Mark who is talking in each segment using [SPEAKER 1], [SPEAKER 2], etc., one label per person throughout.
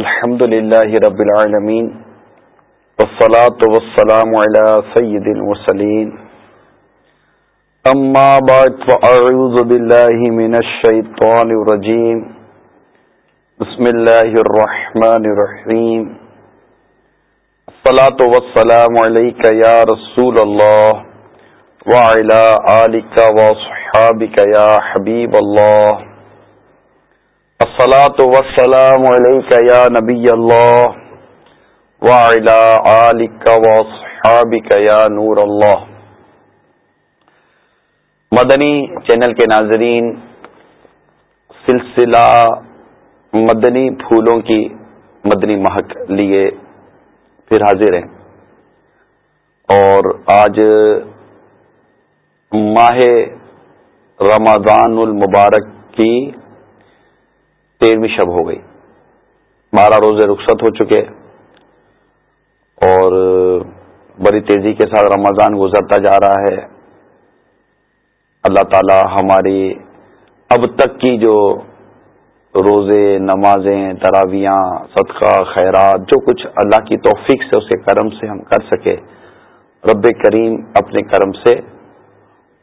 [SPEAKER 1] الحمد لله رب العالمين والصلاة والسلام على سيد المرسلين أما بعد فأعوذ بالله من الشيطان الرجيم بسم الله الرحمن الرحيم الصلاة والسلام عليك يا رسول الله وعلى آلك وصحابك يا حبيب الله الصلاة والسلام عليك يا نبي الله وعلى آلك وصحابك يا نور الله. مدنی چینل کے ناظرین، سلسلہ مدنی پھولوں کی مدنی مہک لیے پھر حاضر ہیں۔ اور آج ماہ رمضان المبارک کی تیرہویں شب ہو گئی۔ بارہ روزے رخصت ہو چکے اور بڑی تیزی کے ساتھ رمضان گزرتا جا رہا ہے۔ اللہ تعالی ہماری اب تک کی جو روزے، نمازیں، تراویاں، صدقہ، خیرات، جو کچھ اللہ کی توفیق سے، اس کے کرم سے ہم کر سکے، رب کریم اپنے کرم سے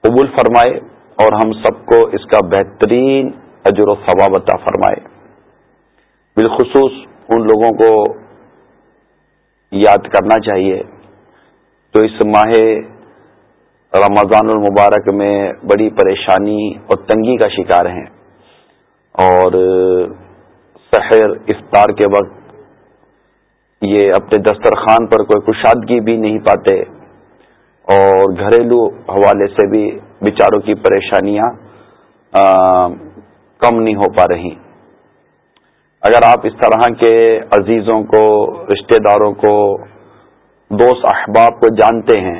[SPEAKER 1] قبول فرمائے اور ہم سب کو اس کا بہترین اجر و ثواب عطا فرمائے۔ بالخصوص ان لوگوں کو یاد کرنا چاہیے۔ جو اس ماہ رمضان المبارک میں بڑی پریشانی اور تنگی کا شکار ہیں۔ اور سحر افطار کے وقت یہ اپنے دسترخوان پر کوئی کشادگی بھی نہیں پاتے۔ اور گھریلو حوالے سے بھی بیچاروں کی پریشانیاں کم نہیں ہو پا رہی۔ اگر آپ اس طرح کے عزیزوں کو، رشتہ داروں کو، دوست احباب کو جانتے ہیں،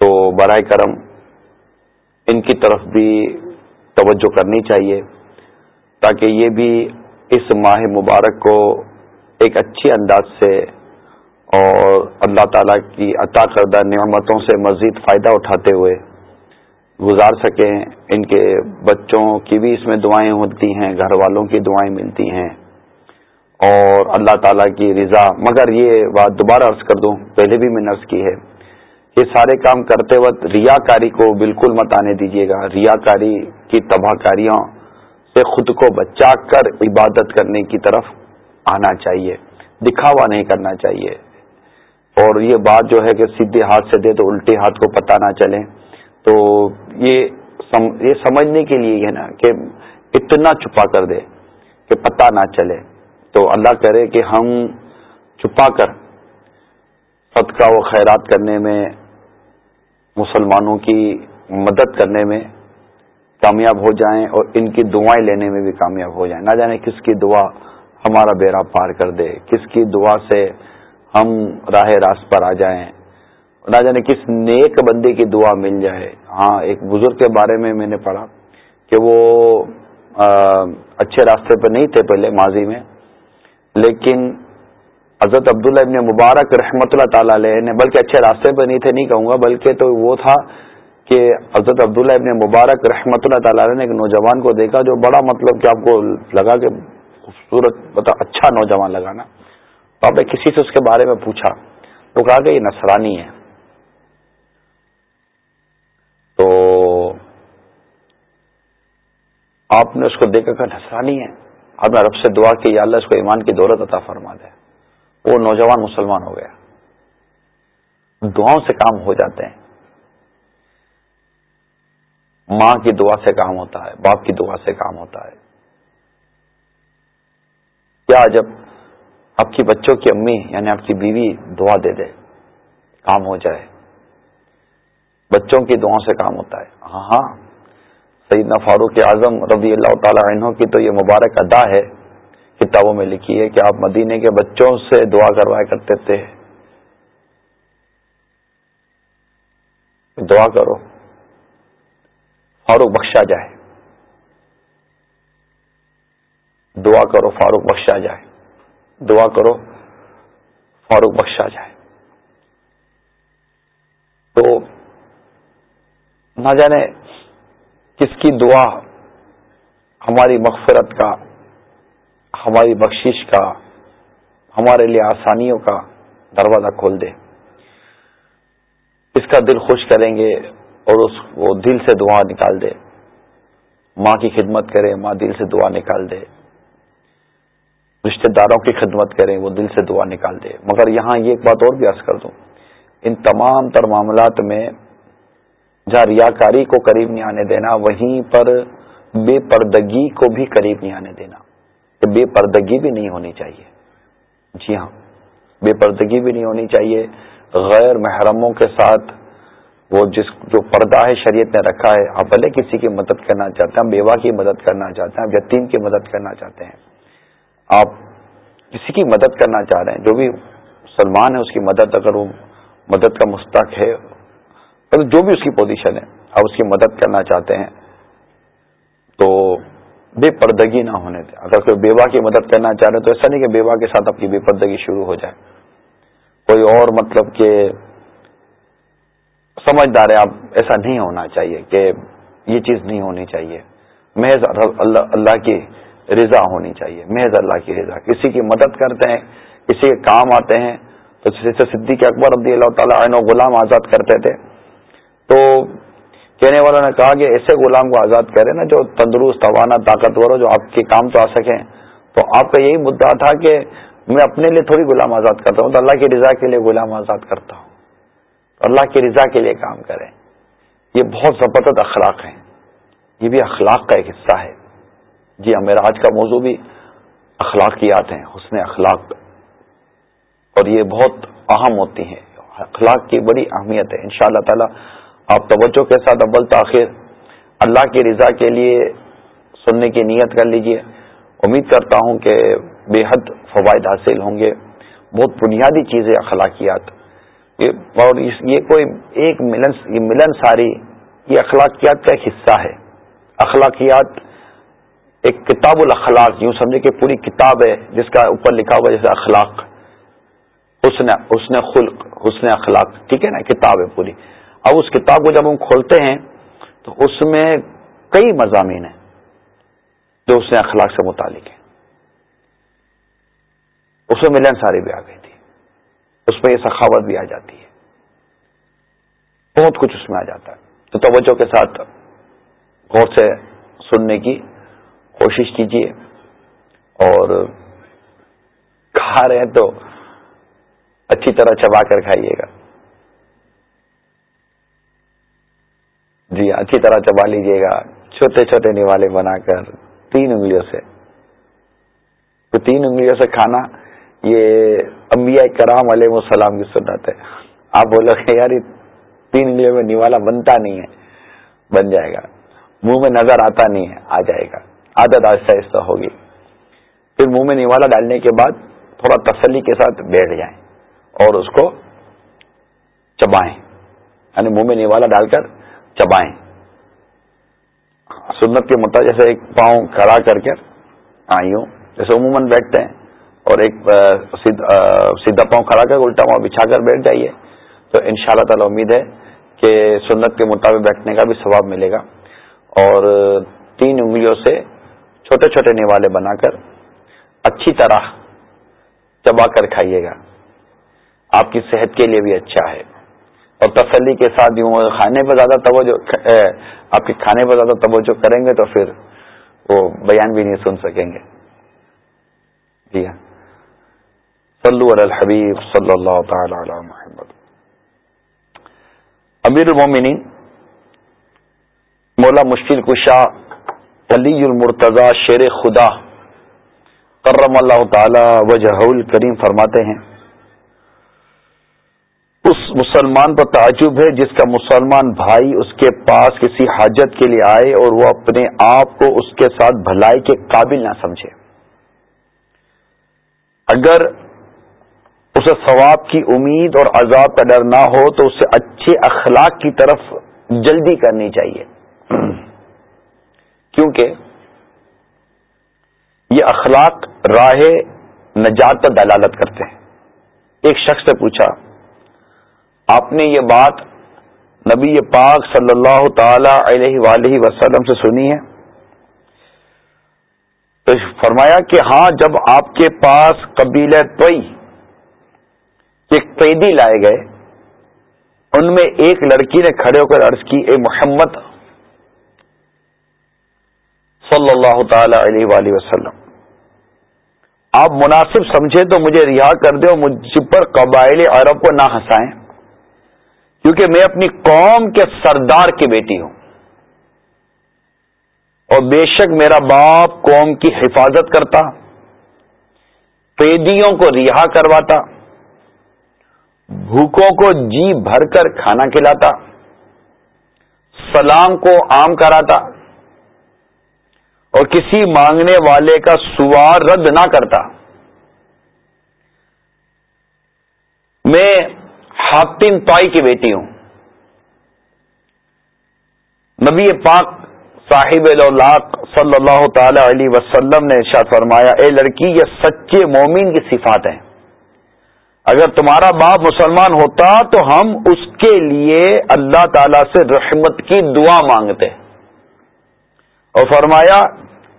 [SPEAKER 1] تو برائے کرم ان کی طرف بھی توجہ کرنی چاہیے، تاکہ یہ بھی اس ماہ مبارک کو ایک اچھی انداز سے اور اللہ تعالی کی عطا کردہ نعمتوں سے مزید فائدہ اٹھاتے ہوئے گزار سکیں، ان کے بچوں کی بھی اس میں دعائیں ہوتی ہیں، گھر والوں کی دعائیں ملتی ہیں۔ اور اللہ تعالیٰ کی رضا، مگر یہ بات دوبارہ عرض کر دوں، پہلے بھی میں نرض کی ہے کہ سارے کام کرتے وقت ریا کاری کو بالکل مت آنے دیجیے گا۔ ریا کاری کی تباہ کاریوں سے خود کو بچا کر عبادت کرنے کی طرف آنا چاہیے، دکھاوا نہیں کرنا چاہیے۔ اور یہ بات جو ہے کہ سیدھے ہاتھ سے دے تو الٹے ہاتھ کو پتہ نہ چلے۔ تو یہ سم، یہ سمجھنے کے لیے ہے نا کہ اتنا چھپا کر دے کہ پتہ نہ چلے۔ تو اللہ کرے کہ ہم چھپا کر صدقہ و خیرات کرنے میں، مسلمانوں کی مدد کرنے میں کامیاب ہو جائیں اور ان کی دعائیں لینے میں بھی کامیاب ہو جائیں۔ نہ جانے کس کی دعا ہمارا بیڑا پار کر دے، کس کی دعا سے ہم راہ راست پر آ جائیں۔ نہ جانے کس نیک بندے کی دعا مل جائے۔ ہاں ایک بزرگ کے بارے میں میں نے پڑھا کہ وہ اچھے راستے پہ نہیں تھے پہلے ماضی میں، لیکن حضرت عبداللہ ابن مبارک رحمۃ اللہ تعالی علیہ نے، بلکہ اچھے راستے پہ نہیں تھے، نہیں کہوں گا، بلکہ تو وہ تھا کہ حضرت عبداللہ ابن مبارک رحمۃ اللہ تعالی علیہ نے ایک نوجوان کو دیکھا جو بڑا مطلب کہ آپ کو لگا کہ خوبصورت مطلب اچھا نوجوان لگانا۔ تو آپ نے کسی سے اس کے بارے میں پوچھا، تو کہا کہ یہ نصرانی ہے۔ تو آپ نے اس کو دیکھ کر نسرانی ہے۔ آپ نے رب سے دعا کی، یا اللہ اس کو ایمان کی دولت عطا فرما دے۔ وہ نوجوان مسلمان ہو گیا۔ دعاؤں سے کام ہو جاتے ہیں۔ ماں کی دعا سے کام ہوتا ہے، باپ کی دعا سے کام ہوتا ہے۔ کیا جب آپ کی بچوں کی امی یعنی آپ کی بیوی دعا دے دے، کام ہو جائے۔ بچوں کی دعاؤں سے کام ہوتا ہے۔ ہاں ہاں۔ سیدنا فاروق اعظم رضی اللہ تعالی عنہ کی تو یہ مبارک ادا ہے۔ کتابوں میں لکھی ہے کہ آپ مدینے کے بچوں سے دعا کروایا کرتے تھے۔ دعا کرو۔ فاروق بخشا جائے۔ دعا کرو، فاروق بخشا جائے۔ دعا کرو، فاروق بخشا جائے۔ تو نہ جانے کس کی دعا ہماری مغفرت کا، ہماری بخشش کا، ہمارے لیے آسانیوں کا دروازہ کھول دے۔ اس کا دل خوش کریں گے اور اس کو دل سے دعا نکال دے۔ ماں کی خدمت کرے، ماں دل سے دعا نکال دے۔ رشتہ داروں کی خدمت کریں وہ دل سے دعا نکال دے۔ مگر یہاں یہ ایک بات اور بھی عرض کر دوں۔ ان تمام تر معاملات میں جہاں ریاکاری کو قریب نہیں آنے دینا، وہیں پر بے پردگی کو بھی قریب نہیں آنے دینا۔ بے پردگی بھی نہیں ہونی چاہیے۔ جی ہاں بے پردگی بھی نہیں ہونی چاہیے۔ غیر محرموں کے ساتھ وہ جس جو پردہ ہے شریعت نے رکھا ہے، آپ بھلے کسی کی مدد کرنا چاہتے ہیں بیوہ کی مدد کرنا چاہتے ہیں یتیم کی مدد کرنا چاہتے ہیں۔ آپ کسی کی مدد کرنا چاہ رہے ہیں، جو بھی مسلمان ہے اس کی مدد، اگر وہ مدد کا مستق ہے یعنی جو بھی اس کی پوزیشن ہے، آپ اس کی مدد کرنا چاہتے ہیں، تو بے پردگی نہ ہونے دیں۔ اگر کوئی بیوہ کی مدد کرنا چاہ رہے تو ایسا نہیں کہ بیوہ کے ساتھ آپ کی بے پردگی شروع ہو جائے۔ کوئی اور مطلب کہ سمجھدار ہے، آپ ایسا نہیں ہونا چاہیے کہ یہ چیز نہیں ہونی چاہیے۔ محض اللہ اللہ کی رضا ہونی چاہیے۔ محض اللہ کی رضا۔ کسی کی مدد کرتے ہیں، کسی کے کام آتے ہیں، تو جیسے صدیق اکبر رضی اللہ تعالیٰ عنہ غلام آزاد کرتے تھے تو کہنے والوں نے کہا کہ ایسے غلام کو آزاد کرے نا جو تندرست، توانا، طاقتور ہو، جو آپ کے کام تو آ سکیں۔ تو آپ کا یہی مدعا تھا کہ میں اپنے لیے تھوڑی غلام آزاد کرتا ہوں، تو اللہ کی رضا کے لیے غلام آزاد کرتا ہوں۔ اللہ کی رضا کے لیے کام کریں۔ یہ بہت زبردست اخلاق ہیں۔ یہ بھی اخلاق کا ایک حصہ ہے۔ جی ہاں میرا آج کا موضوع بھی اخلاقیات ہیں، حسن اخلاق۔ اور یہ بہت اہم ہوتی ہیں۔ اخلاق کی بڑی اہمیت ہے۔ ان شاء اللہ تعالی آپ توجہ کے ساتھ اول تاخیر اللہ کی رضا کے لیے سننے کی نیت کر لیجیے۔ امید کرتا ہوں کہ بے حد فوائد حاصل ہوں گے۔ بہت بنیادی چیز ہے اخلاقیات اور یہ کوئی ایک ملن یہ ملن ساری یہ اخلاقیات کا ایک حصہ ہے۔ اخلاقیات ایک کتاب الاخلاق، یوں سمجھے کہ پوری کتاب ہے جس کا اوپر لکھا ہوا جیسے اخلاق۔ حسن حسن خلق، حسن اخلاق۔ ٹھیک ہے نا؟ کتاب ہے پوری۔ اب اس کتاب کو جب ہم کھولتے ہیں تو اس میں کئی مضامین ہیں جو اس نے اخلاق سے متعلق ہیں۔ اس میں ملن ساری بھی آ گئی تھی۔ اس میں یہ سخاوت بھی آ جاتی ہے۔ بہت کچھ اس میں آ جاتا ہے۔ تو توجہ کے ساتھ غور سے سننے کی کوشش کیجیے اور کھا رہے ہیں تو اچھی طرح چبا کر کھائیے گا۔ جی اچھی طرح چبا لیجیے گا۔ چھوٹے چھوٹے نیوالے بنا کر تین انگلیوں سے۔ تو تین انگلیوں سے کھانا، یہ انبیاء کرام علیہ السلام کی سنت ہے۔ آپ بولو گے یار تین انگلیوں میں نیوالا بنتا نہیں ہے۔ بن جائے گا۔ منہ میں نظر آتا نہیں ہے، آ جائے گا۔ عادت آہستہ آہستہ ہوگی۔ پھر منہ میں نیوالا ڈالنے کے بعد تھوڑا تسلی کے ساتھ بیٹھ جائیں اور اس کو چبائیں۔ یعنی منہ میں نیوالا ڈال کر چبائیں۔ سنت کے مطابق جیسے ایک پاؤں کھڑا کر کے آئیوں، جیسے عموماً بیٹھتے ہیں، اور ایک سیدھا پاؤں کھڑا کر الٹا پاؤں بچھا کر بیٹھ جائیے۔ تو ان شاء اللہ تعالی امید ہے کہ سنت کے مطابق بیٹھنے کا بھی ثواب ملے گا۔ اور تین انگلیوں سے چھوٹے چھوٹے نیوالے بنا کر اچھی طرح چبا کر کھائیے گا۔ آپ کی صحت کے لیے بھی اچھا ہے۔ اور تسلی کے ساتھ یوں کھانے پر زیادہ توجہ آپ کے کھانے پر زیادہ توجہ کریں گے تو پھر وہ بیان بھی نہیں سن سکیں گے۔ جی ہاں۔ صلو علی الحبیب صلی اللہ تعالی علی محمد۔ امیر المومنین، مولا مشکل کشا، علی المرتضی، شیر خدا، کرم اللہ تعالی، وجہ کریم فرماتے ہیں۔ اس مسلمان پر تعجب ہے جس کا مسلمان بھائی اس کے پاس کسی حاجت کے لیے آئے اور وہ اپنے آپ کو اس کے ساتھ بھلائی کے قابل نہ سمجھے۔ اگر اسے ثواب کی امید اور عذاب کا ڈر نہ ہو تو اسے اچھے اخلاق کی طرف جلدی کرنی چاہیے۔ کیونکہ یہ اخلاق راہ نجات پر دلالت کرتے ہیں۔ ایک شخص سے پوچھا آپ نے یہ بات نبی پاک صلی اللہ تعالی علیہ وآلہ وسلم سے سنی ہے۔ تو فرمایا کہ ہاں جب آپ کے پاس قبیلہ توئی ایک قیدی لائے گئے، ان میں ایک لڑکی نے کھڑے ہو کر عرض کی، اے محمد صلی اللہ تعالی علیہ وآلہ وسلم، آپ مناسب سمجھے تو مجھے رہا کر دے اور مجھ پر قبائل عرب کو نہ ہنسائیں۔ کیونکہ میں اپنی قوم کے سردار کی بیٹی ہوں۔ اور بے شک میرا باپ قوم کی حفاظت کرتا، قیدیوں کو رہا کرواتا، بھوکوں کو جی بھر کر کھانا کھلاتا، سلام کو عام کراتا، اور کسی مانگنے والے کا سوار رد نہ کرتا۔ میں حاطم تائی کی بیٹی ہوں۔ نبی پاک صاحب اللہ صلی اللہ تعالی علیہ وسلم نے ارشاد فرمایا، اے لڑکی، یہ سچے مومن کی صفات ہیں۔ اگر تمہارا باپ مسلمان ہوتا تو ہم اس کے لیے اللہ تعالی سے رحمت کی دعا مانگتے۔ اور فرمایا،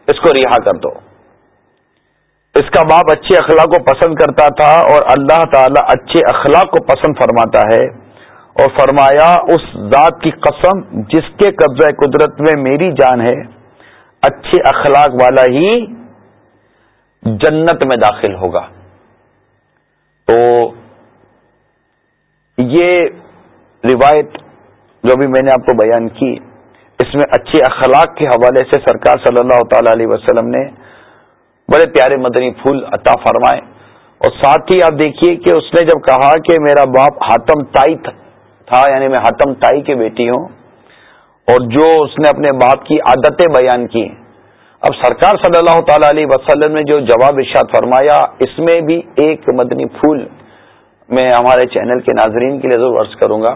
[SPEAKER 1] اس کو رہا کر دو۔ اس کا باپ اچھے اخلاق کو پسند کرتا تھا اور اللہ تعالی اچھے اخلاق کو پسند فرماتا ہے۔ اور فرمایا، اس ذات کی قسم جس کے قبضہ قدرت میں میری جان ہے، اچھے اخلاق والا ہی جنت میں داخل ہوگا۔ تو یہ روایت جو بھی میں نے آپ کو بیان کی، اس میں اچھے اخلاق کے حوالے سے سرکار صلی اللہ تعالی علیہ وسلم نے بڑے پیارے مدنی پھول عطا فرمائے۔ اور ساتھ ہی آپ دیکھیے کہ اس نے جب کہا کہ میرا باپ ہاتم تائی تھا یعنی میں ہاتم تائی کی بیٹی ہوں، اور جو اس نے اپنے باپ کی عادتیں بیان کی۔ اب سرکار صلی اللہ تعالی علیہ وسلم نے جو جواب ارشاد فرمایا، اس میں بھی ایک مدنی پھول میں ہمارے چینل کے ناظرین کے لیے ضرور عرض کروں گا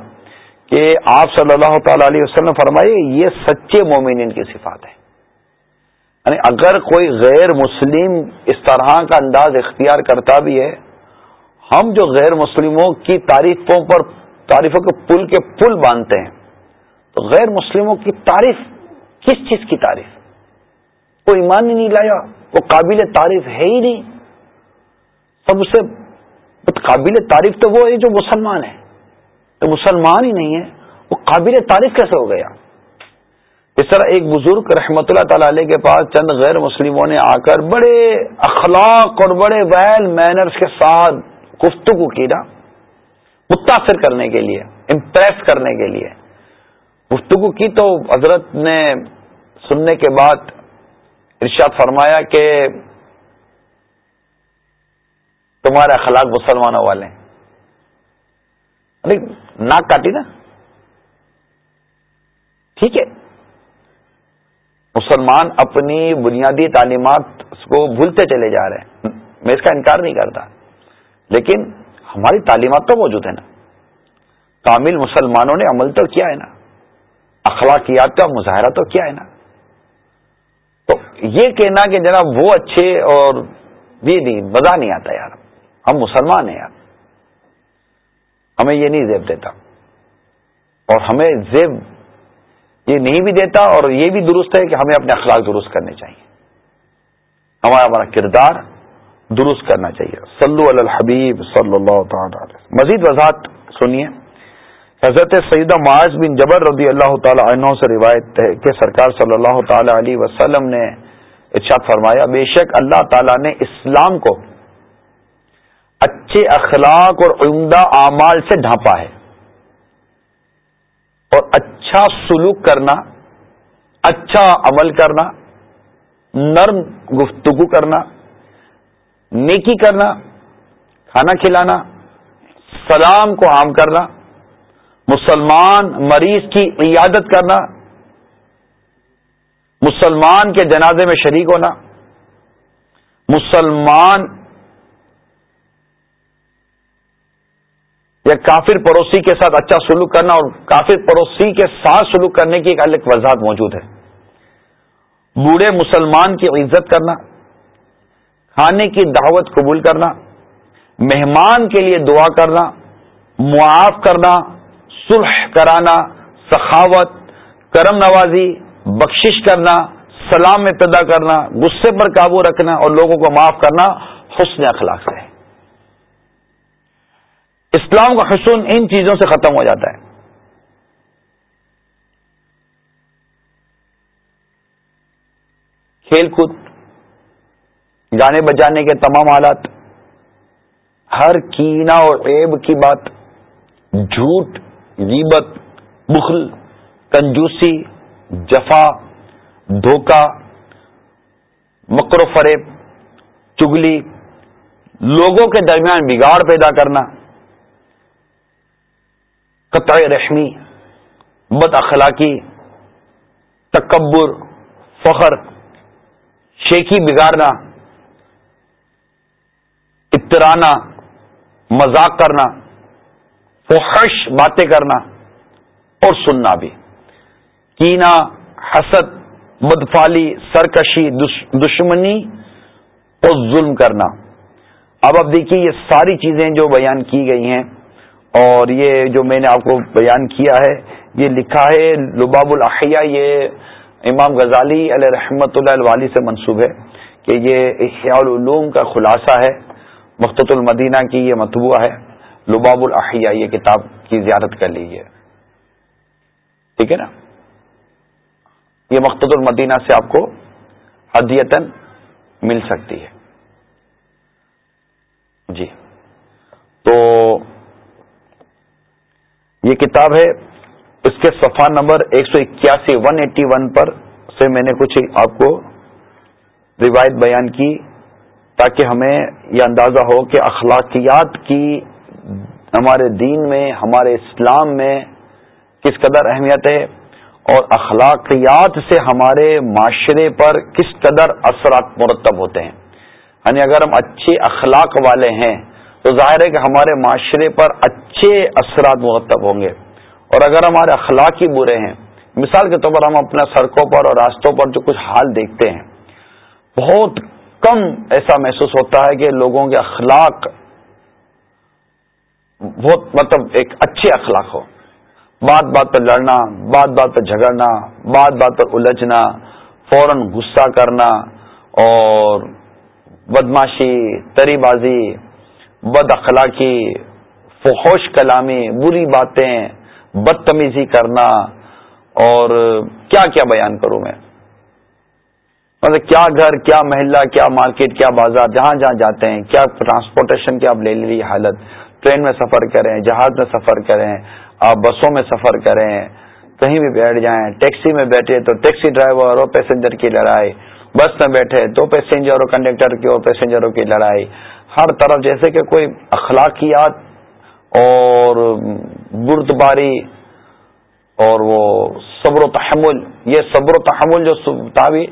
[SPEAKER 1] کہ آپ صلی اللہ تعالی علیہ وسلم فرمائے، یہ سچے مومنین کی صفات ہے یعنی اگر کوئی غیر مسلم اس طرح کا انداز اختیار کرتا بھی ہے، ہم جو غیر مسلموں کی تعریفوں پر، تعریفوں کے پل کے پل باندھتے ہیں، تو غیر مسلموں کی تعریف کس چیز کی تعریف؟ وہ ایمان ہی نہیں لایا، وہ قابل تعریف ہے ہی نہیں۔ سب سے قابل تعریف تو وہ ہے جو مسلمان ہے۔ تو مسلمان ہی نہیں ہے، وہ قابل تعریف کیسے ہو گیا؟ اس طرح ایک بزرگ رحمت اللہ تعالی علیہ کے پاس چند غیر مسلموں نے آ کر بڑے اخلاق اور بڑے ویل مینرز کے ساتھ گفتگو کی نا متاثر کرنے کے لیے امپریس کرنے کے لیے۔ گفتگو کی تو حضرت نے سننے کے بعد ارشاد فرمایا کہ تمہارے اخلاق مسلمانوں والے ہیں۔ ناک کاٹی نا۔ ٹھیک ہے۔ مسلمان اپنی بنیادی تعلیمات کو بھولتے چلے جا رہے ہیں۔ میں اس کا انکار نہیں کرتا۔ لیکن ہماری تعلیمات تو موجود ہے نا۔ کامل مسلمانوں نے عمل تو کیا ہے نا۔ اخلاقیات کا مظاہرہ تو کیا ہے نا۔ تو یہ کہنا کہ جناب وہ اچھے اور یہ نہیں مزہ نہیں آتا یار۔ ہم مسلمان ہیں یار۔ ہمیں یہ نہیں زیب دیتا۔ اور ہمیں زیب یہ نہیں بھی دیتا اور یہ بھی درست ہے کہ ہمیں اپنے اخلاق درست کرنے چاہیے۔ ہمارا ہمارا کردار درست کرنا چاہیے۔ صلو علی الحبیب صلی اللہ تعالی مزید وضاحت سنیے۔ حضرت سیدہ معاذ بن جبر رضی اللہ تعالی عنہ سے روایت ہے کہ سرکار صلی اللہ تعالی علیہ وسلم نے ارشاد فرمایا، بے شک اللہ تعالی نے اسلام کو اچھے اخلاق اور عمدہ اعمال سے ڈھانپا ہے۔ اور اچھا سلوک کرنا اچھا عمل کرنا، نرم گفتگو کرنا، نیکی کرنا، کھانا کھلانا، سلام کو عام کرنا، مسلمان مریض کی عیادت کرنا، مسلمان کے جنازے میں شریک ہونا، مسلمان یا کافر پڑوسی کے ساتھ اچھا سلوک کرنا اور کافر پڑوسی کے ساتھ سلوک کرنے کی ایک الگ وضاحت موجود ہے۔ بوڑھے مسلمان کی عزت کرنا، کھانے کی دعوت قبول کرنا، مہمان کے لیے دعا کرنا، معاف کرنا، صلح کرانا، سخاوت، کرم نوازی، بخشش کرنا، سلام ابتدا کرنا، غصے پر قابو رکھنا اور لوگوں کو معاف کرنا حسن اخلاق سے۔ ہے اسلام کا حسن ان چیزوں سے ختم ہو جاتا ہے۔ کھیل کود گانے بجانے کے تمام حالات، ہر کینا اور عیب کی بات، جھوٹ، غیبت، بخل، کنجوسی، جفا دھوکہ مکر و فریب، چگلی، لوگوں کے درمیان بگاڑ پیدا کرنا قطع رحمی، بد اخلاقی، تکبر، فخر شیخی بگاڑنا اترانا مذاق کرنا، فحش باتیں کرنا، اور سننا بھی۔ کینا حسد، بدفالی، سرکشی دشمنی اور ظلم کرنا۔ اب اب دیکھیے یہ ساری چیزیں جو بیان کی گئی ہیں اور یہ جو میں نے آپ کو بیان کیا ہے، یہ لکھا ہے لباب الاحیاء، یہ امام غزالی علیہ رحمت اللہ والی سے منسوب ہے کہ یہ احیاء العلوم کا خلاصہ ہے مختص المدینہ کی یہ متبوع ہے۔ لباب الاحیاء، یہ کتاب کی زیارت کر لیجیے ٹھیک ہے نا؟ یہ مختص المدینہ سے آپ کو حدیتن مل سکتی ہے۔ جی۔ تو یہ کتاب ہے، اس کے صفحہ نمبر ایک سو اکیاسی ون ایٹی ون پر سے میں نے کچھ آپ کو روایت بیان کی تاکہ ہمیں یہ اندازہ ہو کہ اخلاقیات کی ہمارے دین میں، ہمارے اسلام میں کس قدر اہمیت ہے اور اخلاقیات سے ہمارے معاشرے پر کس قدر اثرات مرتب ہوتے ہیں۔ یعنی اگر ہم اچھے اخلاق والے ہیں تو ظاہر ہے کہ ہمارے معاشرے پر اچھے اثرات مرتب ہوں گے۔ اور اگر ہمارے اخلاق ہی برے ہیں، مثال کے طور پر ہم اپنے سڑکوں پر اور راستوں پر جو کچھ حال دیکھتے ہیں، بہت کم ایسا محسوس ہوتا ہے کہ لوگوں کے اخلاق بہت مطلب ایک اچھے اخلاق ہو بات بات پر لڑنا، بات بات پر جھگڑنا، بات بات پر الجھنا، فوراً غصہ کرنا اور بدماشی، تری بازی بد اخلاقی فحوش کلامی، بری باتیں، بدتمیزی کرنا اور کیا کیا بیان کروں میں؟ مطلب کیا گھر، کیا محلہ، کیا مارکیٹ، کیا بازار، جہاں جہاں جاتے ہیں، کیا ٹرانسپورٹیشن کی آپ لے لی حالت؟ ٹرین میں سفر کریں، جہاز میں سفر کریں، آپ بسوں میں سفر کریں، کہیں بھی بیٹھ جائیں، ٹیکسی میں بیٹھے تو ٹیکسی ڈرائیور اور پیسنجر کی لڑائی، بس میں بیٹھے تو پیسنجر اور کنڈکٹر کی اور پیسنجروں کی لڑائی ہر طرف، جیسے کہ کوئی اخلاقیات اور بردباری اور وہ صبر و تحمل، یہ صبر و تحمل جو بھی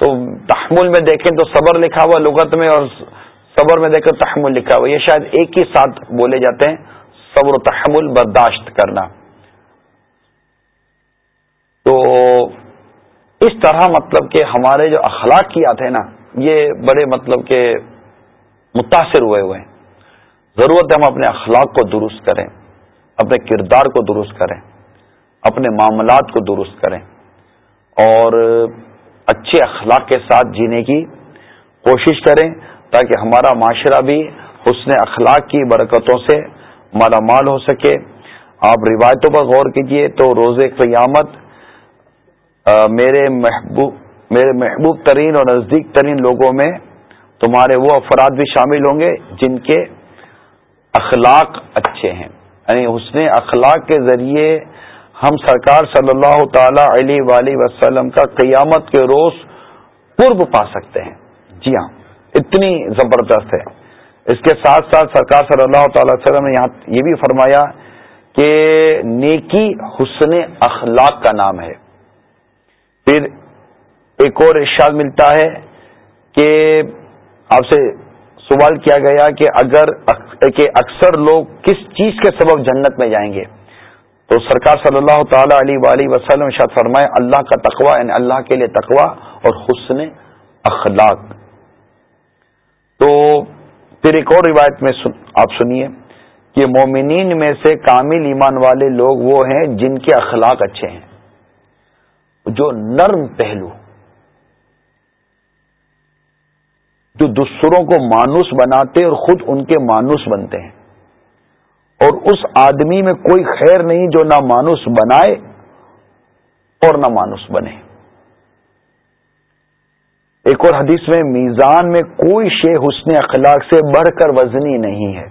[SPEAKER 1] تو تحمل میں دیکھیں تو صبر لکھا ہوا لغت میں اور صبر میں دیکھیں تحمل لکھا ہوا۔ یہ شاید ایک ہی ساتھ بولے جاتے ہیں، صبر و تحمل برداشت کرنا۔ تو اس طرح مطلب کہ ہمارے جو اخلاقیات ہیں نا، یہ بڑے مطلب کہ متاثر ہوئے ہوئے ہیں۔ ضرورت ہے ہم اپنے اخلاق کو درست کریں، اپنے کردار کو درست کریں، اپنے معاملات کو درست کریں۔ اور اچھے اخلاق کے ساتھ جینے کی کوشش کریں تاکہ ہمارا معاشرہ بھی حسن اخلاق کی برکتوں سے مالا مال ہو سکے۔ آپ روایتوں پر غور کیجیے تو روز قیامت میرے محبوب میرے محبوب ترین اور نزدیک ترین لوگوں میں تمہارے وہ افراد بھی شامل ہوں گے جن کے اخلاق اچھے ہیں۔ یعنی حسن اخلاق کے ذریعے ہم سرکار صلی اللہ تعالی علیہ وسلم کا قیامت کے روز قرب پا سکتے ہیں۔ جی ہاں اتنی زبردست ہے۔ اس کے ساتھ ساتھ سرکار صلی اللہ تعالی وسلم نے یہاں یہ بھی فرمایا کہ نیکی حسن اخلاق کا نام ہے۔ پھر ایک اور ارشاد ملتا ہے کہ آپ سے سوال کیا گیا کہ اگر کہ اکثر لوگ کس چیز کے سبب جنت میں جائیں گے؟ تو سرکار صلی اللہ تعالی علیہ وسلم شاید فرمائے، اللہ کا تقوا یعنی اللہ کے لیے تقوا اور حسن اخلاق۔ تو پھر ایک اور روایت میں سن، آپ سنیے کہ مومنین میں سے کامل ایمان والے لوگ وہ ہیں جن کے اخلاق اچھے ہیں۔ جو نرم پہلو جو دوسروں کو مانوس بناتے اور خود ان کے مانوس بنتے ہیں۔ اور اس آدمی میں کوئی خیر نہیں جو نہ مانوس بنائے اور نہ مانوس بنے۔ ایک اور حدیث میں، میزان میں کوئی شے حسن اخلاق سے بڑھ کر وزنی نہیں ہے۔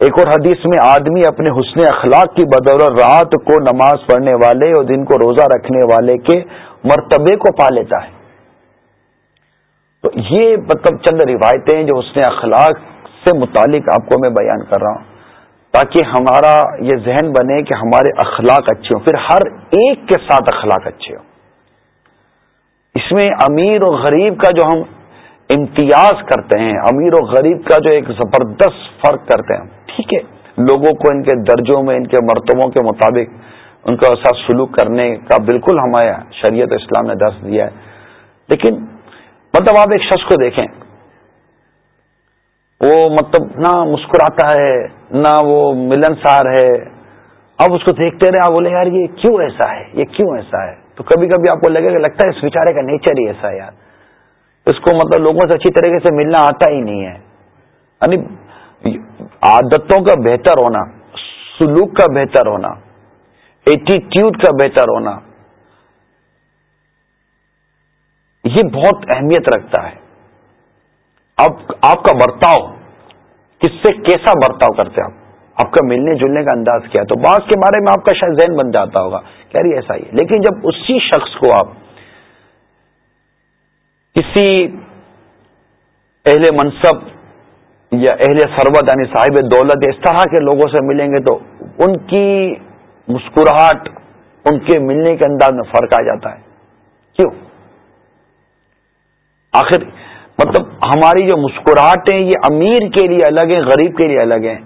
[SPEAKER 1] ایک اور حدیث میں، آدمی اپنے حسن اخلاق کی بدولت رات کو نماز پڑھنے والے اور دن کو روزہ رکھنے والے کے مرتبے کو پا لیتا ہے۔ تو یہ مطلب چند روایتیں جو حسن اخلاق سے متعلق آپ کو میں بیان کر رہا ہوں۔ تاکہ ہمارا یہ ذہن بنے کہ ہمارے اخلاق اچھے ہوں۔ پھر ہر ایک کے ساتھ اخلاق اچھے ہوں۔ اس میں امیر اور غریب کا جو ہم امتیاز کرتے ہیں، امیر و غریب کا جو ایک زبردست فرق کرتے ہیں۔ ٹھیک ہے، لوگوں کو ان کے درجوں میں، ان کے مرتبوں کے مطابق، ان کا ساتھ سلوک کرنے کا بالکل ہمارا شریعت اسلام نے درس دیا ہے۔ لیکن مطلب آپ ایک شخص کو دیکھیں، وہ مطلب نہ مسکراتا ہے، نہ وہ ملنسار ہے۔ اب اس کو دیکھتے رہے، آپ بولے، یار، یہ کیوں ایسا ہے؟ یہ کیوں ایسا ہے؟ تو کبھی کبھی آپ کو لگے گا لگتا ہے اس بیچارے کا نیچر ہی ایسا ہے یار۔ اس کو مطلب لوگوں سے اچھی طریقے سے ملنا آتا ہی نہیں ہے۔ یعنی عادتوں کا بہتر ہونا، سلوک کا بہتر ہونا ایٹیٹیوڈ کا بہتر ہونا یہ بہت اہمیت رکھتا ہے۔ اب آپ کا برتاؤ، کس سے کیسا برتاؤ کرتے آپ؟ آپ کا ملنے جلنے کا انداز کیا؟ تو بعض کے بارے میں آپ کا شاید ذہن بن جاتا ہوگا کہہ رہی ایسا ہی ہے۔ لیکن جب اسی شخص کو آپ کسی اہل منصب یا اہل سربت یعنی صاحب دولت اس طرح کے لوگوں سے ملیں گے تو ان کی مسکراہٹ، ان کے ملنے کے انداز میں فرق آ جاتا ہے۔ کیوں؟ آخر مطلب ہماری جو مسکراہٹیں یہ امیر کے لیے الگ ہیں، غریب کے لیے الگ ہیں۔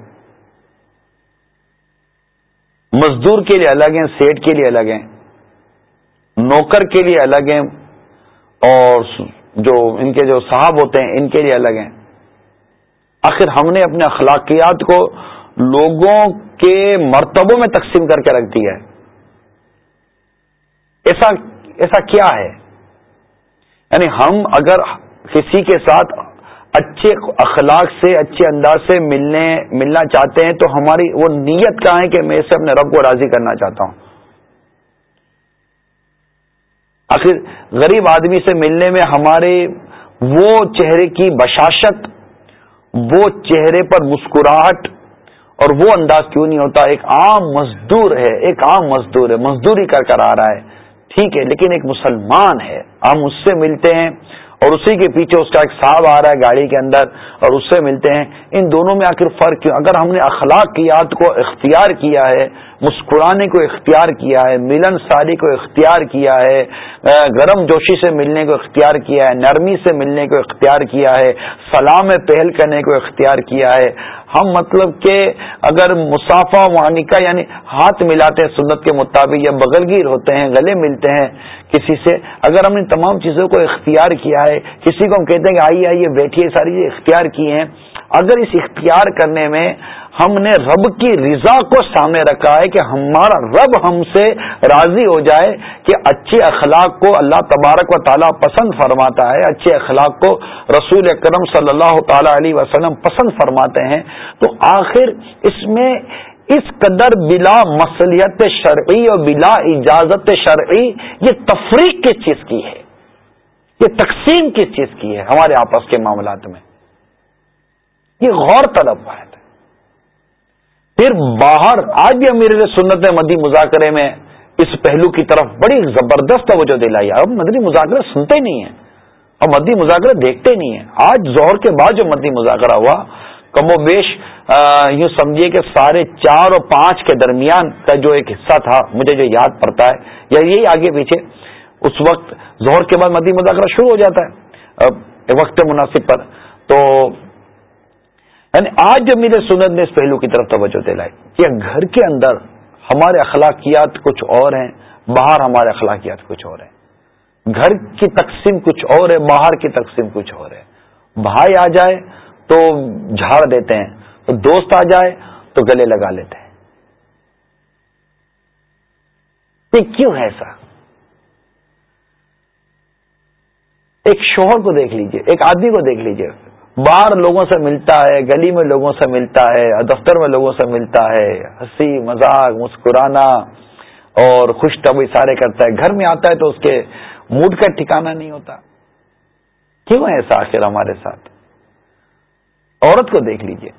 [SPEAKER 1] مزدور کے لیے الگ ہیں سیٹ کے لیے الگ ہیں۔ نوکر کے لیے الگ ہیں اور جو ان کے جو صاحب ہوتے ہیں، ان کے لیے الگ ہیں۔ آخر ہم نے اپنے اخلاقیات کو لوگوں کے مرتبوں میں تقسیم کر کے رکھ دیا ہے۔ ایسا ایسا کیا ہے؟ یعنی ہم اگر کسی کے ساتھ اچھے اخلاق سے، اچھے انداز سے ملنے، ملنا چاہتے ہیں تو ہماری وہ نیت کہاں ہے کہ میں اسے اپنے رب کو راضی کرنا چاہتا ہوں؟ آخر غریب آدمی سے ملنے میں ہمارے وہ چہرے کی بشاشت، وہ چہرے پر مسکراہٹ اور وہ انداز کیوں نہیں ہوتا؟ ایک عام مزدور ہے، ایک عام مزدور ہے، مزدوری کر کر آ رہا ہے، ٹھیک ہے، لیکن ایک مسلمان ہے۔ ہم اس سے ملتے ہیں اور اسی کے پیچھے اس کا ایک صاحب آ رہا ہے گاڑی کے اندر اور اس سے ملتے ہیں۔ ان دونوں میں آخر فرق کیوں؟ اگر ہم نے اخلاقیات کو اختیار کیا ہے مسکرانے کو اختیار کیا ہے، ملن ساری کو اختیار کیا ہے گرم جوشی سے ملنے کو اختیار کیا ہے، نرمی سے ملنے کو اختیار کیا ہے، سلام پہل کرنے کو اختیار کیا ہے۔ ہم مطلب کہ اگر مسافہ وانکا یعنی ہاتھ ملاتے ہیں سنت کے مطابق یا بغل گیر ہوتے ہیں، گلے ملتے ہیں کسی سے، اگر ہم نے تمام چیزوں کو اختیار کیا ہے، کسی کو ہم کہتے ہیں کہ آئیے آئیے، بیٹھیے، ساری چیزیں اختیار کی ہیں۔ اگر اس اختیار کرنے میں ہم نے رب کی رضا کو سامنے رکھا ہے کہ ہمارا رب ہم سے راضی ہو جائے کہ اچھے اخلاق کو اللہ تبارک و تعالیٰ پسند فرماتا ہے، اچھے اخلاق کو رسول اکرم صلی اللہ تعالی علیہ وسلم پسند فرماتے ہیں۔ تو آخر اس میں اس قدر بلا مصلیت شرعی اور بلا اجازت شرعی یہ تفریق کس چیز کی ہے؟ یہ تقسیم کس چیز کی ہے ہمارے آپس کے معاملات میں؟ یہ غور طلب ہے۔ پھر باہر، آج بھی امیر سنت مدی مذاکرے میں اس پہلو کی طرف بڑی زبردست توجہ دلائی اب مدنی مذاکرے سنتے نہیں ہیں۔ اور مدی مذاکرے دیکھتے نہیں ہیں۔ آج زہر کے بعد جو مدنی مذاکرہ ہوا، کم و بیش یوں سمجھیے کہ ساڑھے چار اور پانچ کے درمیان کا جو ایک حصہ تھا، مجھے جو یاد پڑتا ہے، یا یہی آگے پیچھے، اس وقت زہر کے بعد مدی مذاکرہ شروع ہو جاتا ہے۔ وقت مناسب پر، تو یعنی آج جب میرے سنت نے اس پہلو کی طرف توجہ دلائی، کہ گھر کے اندر ہمارے اخلاقیات کچھ اور ہیں، باہر ہمارے اخلاقیات کچھ اور ہیں۔ گھر کی تقسیم کچھ اور ہے، باہر کی تقسیم کچھ اور ہے۔ بھائی آ جائے تو جھاڑ دیتے ہیں، تو دوست آ جائے تو گلے لگا لیتے ہیں۔ یہ کیوں ہے ایسا؟ ایک شوہر کو دیکھ لیجیے، ایک آدمی کو دیکھ لیجیے۔ باہر لوگوں سے ملتا ہے، گلی میں لوگوں سے ملتا ہے، دفتر میں لوگوں سے ملتا ہے، ہنسی، مذاق، مسکرانا اور خوش طبی سارے کرتا ہے۔ گھر میں آتا ہے تو اس کے موڈ کا ٹھکانا نہیں ہوتا۔ کیوں ہے ایسا آخر ہمارے ساتھ؟ عورت کو دیکھ لیجیے۔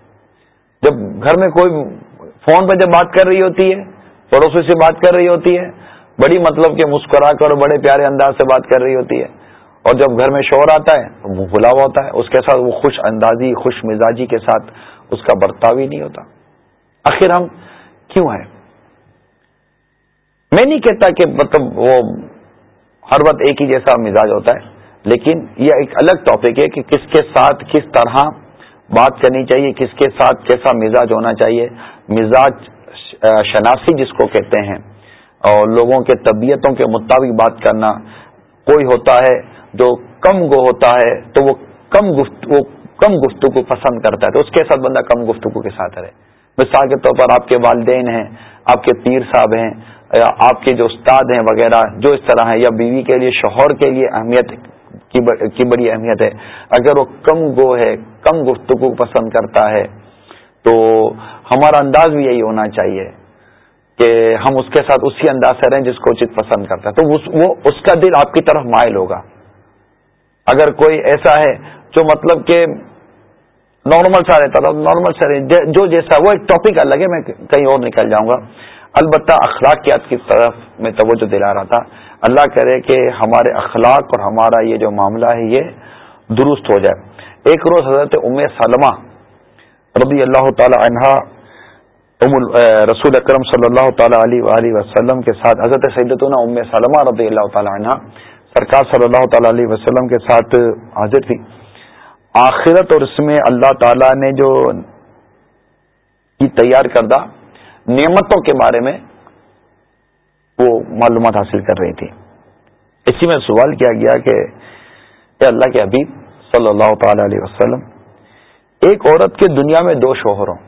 [SPEAKER 1] جب گھر میں کوئی فون پہ جب بات کر رہی ہوتی ہے، پڑوسی سے بات کر رہی ہوتی ہے، بڑی مطلب کہ مسکرا کر بڑے پیارے انداز سے بات کر رہی ہوتی ہے اور جب گھر میں شور آتا ہے وہ بلا ہوا ہوتا ہے، اس کے ساتھ وہ خوش اندازی، خوش مزاجی کے ساتھ اس کا برتاؤ ہی نہیں ہوتا۔ آخر ہم کیوں ہیں؟ میں نہیں کہتا کہ مطلب وہ ہر وقت ایک ہی جیسا مزاج ہوتا ہے، لیکن یہ ایک الگ ٹاپک ہے کہ کس کے ساتھ کس طرح بات کرنی چاہیے، کس کے ساتھ کیسا مزاج ہونا چاہیے۔ مزاج شناسی جس کو کہتے ہیں اور لوگوں کے طبیعتوں کے مطابق بات کرنا، کوئی ہوتا ہے جو کم گو ہوتا ہے تو وہ کم گفتگو کم گفتگو پسند کرتا ہے تو اس کے ساتھ بندہ کم گفتگو کے ساتھ رہے۔ مثال کے طور پر آپ کے والدین ہیں، آپ کے پیر صاحب ہیں، یا آپ کے جو استاد ہیں وغیرہ جو اس طرح ہیں، یا بیوی کے لیے، شوہر کے لیے اہمیت کی بڑی اہمیت ہے۔ اگر وہ کم گو ہے، کم گفتگو پسند کرتا ہے، تو ہمارا انداز بھی یہی ہونا چاہیے کہ ہم اس کے ساتھ اسی انداز سے رہیں جس کو اچت پسند کرتا ہے۔ تو وہ اس کا دل آپ کی طرف مائل ہوگا۔ اگر کوئی ایسا ہے جو مطلب کہ نارمل سا رہتا تھا نارمل سا جو جیسا، وہ ایک ٹاپک الگ ہے، میں کہیں اور نکل جاؤں گا۔ البتہ اخلاقیات کی طرف میں توجہ دلا رہا تھا۔ اللہ کرے کہ ہمارے اخلاق اور ہمارا یہ جو معاملہ ہے، یہ درست ہو جائے۔ ایک روز حضرت ام سلمہ رضی اللہ تعالی عنہا، ام رسول اکرم صلی اللہ تعالی علیہ وسلم کے ساتھ، حضرت سیدتنا ام سلمہ رضی اللہ تعالی عنہ سرکار صلی اللہ تعالی علیہ وسلم کے ساتھ حاضر تھی۔ آخرت اور اس میں اللہ تعالی نے جو تیار کردہ نعمتوں کے بارے میں وہ معلومات حاصل کر رہی تھی۔ اسی میں سوال کیا گیا کہ اے اللہ کے حبیب صلی اللہ تعالی علیہ وسلم، ایک عورت کے دنیا میں دو شوہر ہوں۔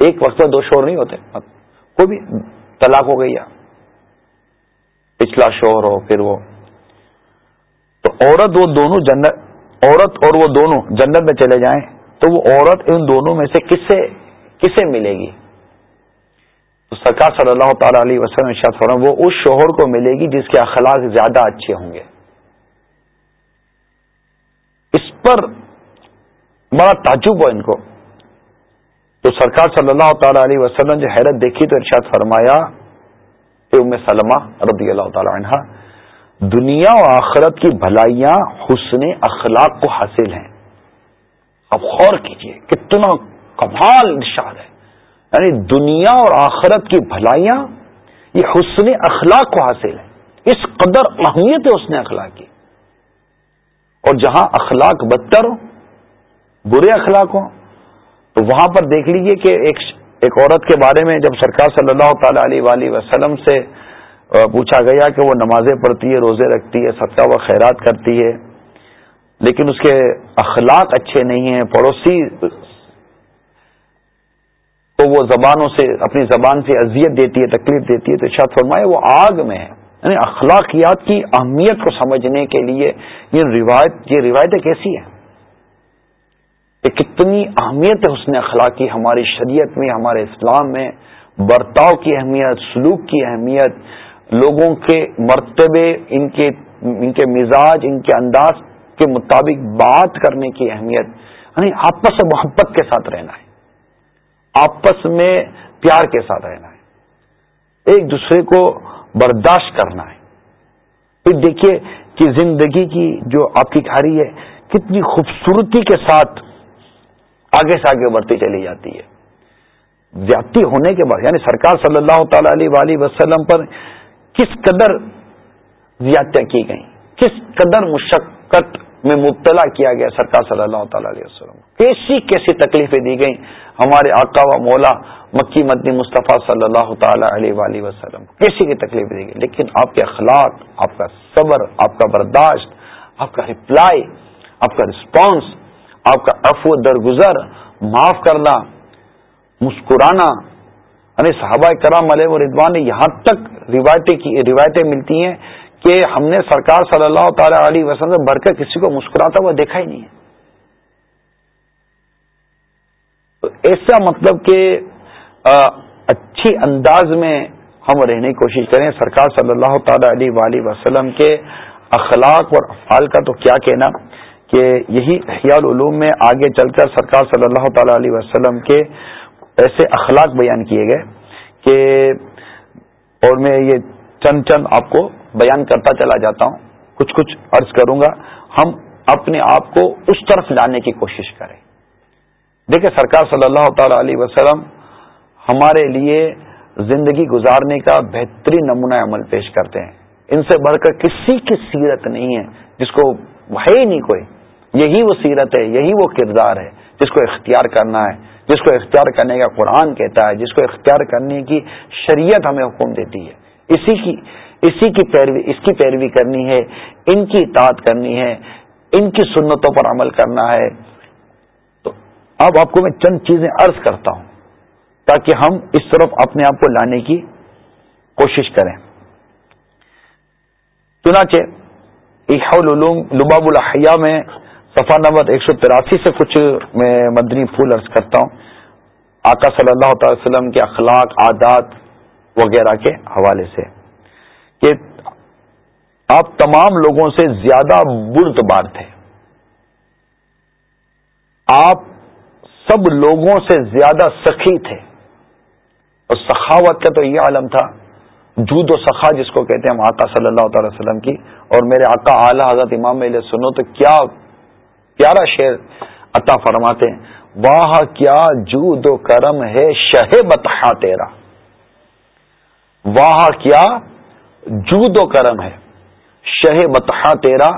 [SPEAKER 1] ایک وقت میں دو شوہر نہیں ہوتے، کوئی بھی طلاق ہو گئی پچھلا شوہر ہو، پھر وہ۔ تو عورت وہ دونوں جنت، عورت اور وہ دونوں جنت میں چلے جائیں، تو وہ عورت ان دونوں میں سے کس سے کسے ملے گی؟ تو سرکار صلی اللہ تعالی علیہ وسلم شاید فرم وہ اس شوہر کو ملے گی جس کے اخلاق زیادہ اچھے ہوں گے۔ اس پر بڑا تعجب ہوا ان کو۔ تو سرکار صلی اللہ تعالی علیہ وسلم جو حیرت دیکھی تو ارشاد فرمایا ام سلمہ رضی اللہ تعالی عنہ دنیا و آخرت کی بھلائیاں حسن اخلاق کو حاصل ہیں۔ اب غور کیجیے، کتنا کمال ارشاد ہے۔ یعنی دنیا اور آخرت کی بھلائیاں یہ حسن اخلاق کو حاصل ہے اس قدر اہمیت ہے حسن اخلاق کی۔ اور جہاں اخلاق بدتر ہو، برے اخلاق ہوں، تو وہاں پر دیکھ لیجیے کہ ایک ایک عورت کے بارے میں جب سرکار صلی اللہ تعالی علیہ وآلہ وسلم سے پوچھا گیا کہ وہ نمازیں پڑھتی ہے، روزے رکھتی ہے، صدقہ و خیرات کرتی ہے، لیکن اس کے اخلاق اچھے نہیں ہیں، پڑوسی تو وہ زبانوں سے، اپنی زبان سے اذیت دیتی ہے، تکلیف دیتی ہے، تو شاید فرمائے وہ آگ میں ہے۔ یعنی اخلاقیات کی اہمیت کو سمجھنے کے لیے یہ روایت، یہ روایتیں کیسی ہیں؟ کہ کتنی اہمیت ہے حسن اخلاقی ہماری شریعت میں، ہمارے اسلام میں، برتاؤ کی اہمیت، سلوک کی اہمیت، لوگوں کے مرتبے، ان کے ان کے مزاج، ان کے انداز کے مطابق بات کرنے کی اہمیت یعنی آپس میں محبت کے ساتھ رہنا ہے، آپس میں پیار کے ساتھ رہنا ہے، ایک دوسرے کو برداشت کرنا ہے۔ پھر دیکھیے کہ زندگی کی جو آپ کی کھاری ہے، کتنی خوبصورتی کے ساتھ آگے سے آگے بڑھتی چلی جاتی ہے۔ زیادتی ہونے کے بعد یعنی سرکار صلی اللہ تعالی علیہ وآلہ وسلم پر کس قدر زیادتیاں کی گئیں؟ کس قدر مشقت میں مبتلا کیا گیا سرکار صلی اللہ تعالی علیہ وسلم کیسی کیسی تکلیفیں دی گئیں ہمارے آقا و مولا مکی مدنی مصطفیٰ صلی اللہ تعالی علیہ وآلہ وسلم کیسی کی تکلیفیں دی گئی لیکن آپ کے اخلاق، آپ کا صبر، آپ کا برداشت، آپ کا رپلائی، آپ کا رسپانس آپ کا افو درگزر، معاف کرنا، مسکرانا۔ یعنی صحابہ کرام علیہ و ردوان نے یہاں تک روایتیں کی، روایتیں ملتی ہیں کہ ہم نے سرکار صلی اللہ تعالی علیہ وسلم بھر کر کسی کو مسکراتا ہوا دیکھا ہی نہیں ہے۔ تو ایسا مطلب کہ اچھی انداز میں ہم رہنے کی کوشش کریں سرکار صلی اللہ تعالی علیہ وآلہ وسلم کے اخلاق اور افعال کا تو کیا کہنا۔ کہ یہی خیال علوم میں آگے چل کر سرکار صلی اللہ تعالی علیہ وسلم کے ایسے اخلاق بیان کیے گئے کہ اور میں یہ چند چند آپ کو بیان کرتا چلا جاتا ہوں، کچھ کچھ عرض کروں گا۔ ہم اپنے آپ کو اس طرف لانے کی کوشش کریں۔ دیکھیں، سرکار صلی اللہ تعالی علیہ وسلم ہمارے لیے زندگی گزارنے کا بہترین نمونہ عمل پیش کرتے ہیں۔ ان سے بڑھ کر کسی کی سیرت نہیں ہے، جس کو ہے ہی نہیں کوئی۔ یہی وہ سیرت ہے، یہی وہ کردار ہے جس کو اختیار کرنا ہے، جس کو اختیار کرنے کا قرآن کہتا ہے، جس کو اختیار کرنے کی شریعت ہمیں حکم دیتی ہے۔ اسی کی اسی کی پیروی، اس کی پیروی کرنی ہے، ان کی اطاعت کرنی ہے، ان کی سنتوں پر عمل کرنا ہے۔ تو اب آپ کو میں چند چیزیں عرض کرتا ہوں تاکہ ہم اس طرف اپنے آپ کو لانے کی کوشش کریں۔ چنانچہ العلوم لباب الحیہ میں صفحہ نمبر ایک سو تراسی سے کچھ میں مدنی پھول عرض کرتا ہوں۔ آقا صلی اللہ تعالی وسلم کے اخلاق، عادات وغیرہ کے حوالے سے کہ آپ تمام لوگوں سے زیادہ برد بار تھے۔ آپ سب لوگوں سے زیادہ سخی تھے۔ اور سخاوت کا تو یہ عالم تھا جود و سخا جس کو کہتے ہیں ہم آقا صلی اللہ تعالی وسلم کی۔ اور میرے آقا اعلی حضرت امام علیہ سنو تو کیا پیارا شعر عطا فرماتے ہیں، واہ، کیا جود و کرم ہے شہ بتہ تیرا۔ واہ، کیا جود و کرم ہے شہ بتہ تیرا۔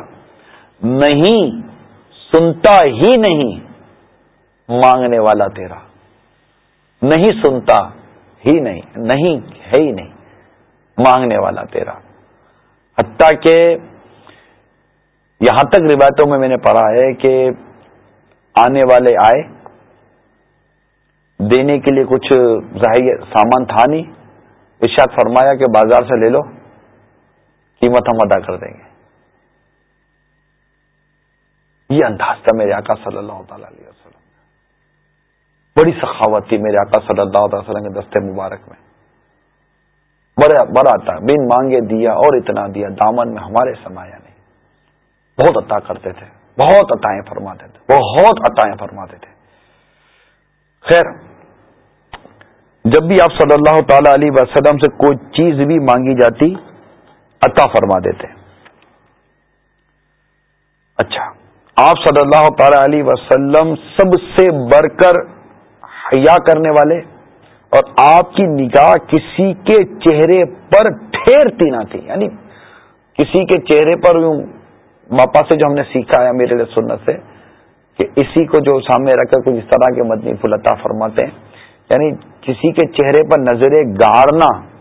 [SPEAKER 1] نہیں، سنتا ہی نہیں مانگنے والا تیرا۔ نہیں، سنتا ہی نہیں نہیں، ہے ہی نہیں مانگنے والا تیرا۔ حتیٰ کہ یہاں تک روایتوں میں میں نے پڑھا ہے کہ آنے والے آئے، دینے کے لیے کچھ ظاہر سامان تھا نہیں۔ ارشاد فرمایا کہ بازار سے لے لو، قیمت ہم ادا کر دیں گے۔ یہ انداز تھا میرے آقا صلی اللہ تعالی علیہ وسلم۔ بڑی سخاوت تھی میرے آقا صلی اللہ تعالی وسلم کے دستے مبارک میں۔ بڑا بڑا تھا۔ بن مانگے دیا اور اتنا دیا، دامن میں ہمارے سمایا نہیں بہت عطا کرتے تھے، بہت عطائیں فرماتے تھے، بہت عطائیں فرماتے تھے۔ خیر، جب بھی آپ صلی اللہ تعالی علیہ وسلم سے کوئی چیز بھی مانگی جاتی، عطا فرما دیتے۔ اچھا آپ صلی اللہ تعالی علیہ وسلم سب سے بڑھ کر حیا کرنے والے اور آپ کی نگاہ کسی کے چہرے پر ٹھہرتی نہ تھی یعنی کسی کے چہرے پر یوں باپا سے جو ہم نے سیکھا ہے میرے لیے سنت سے، کہ اسی کو جو سامنے رکھ کر کچھ اس طرح کے مدنی فلطا فرماتے ہیں۔ یعنی کسی کے چہرے پر نظر گاڑنا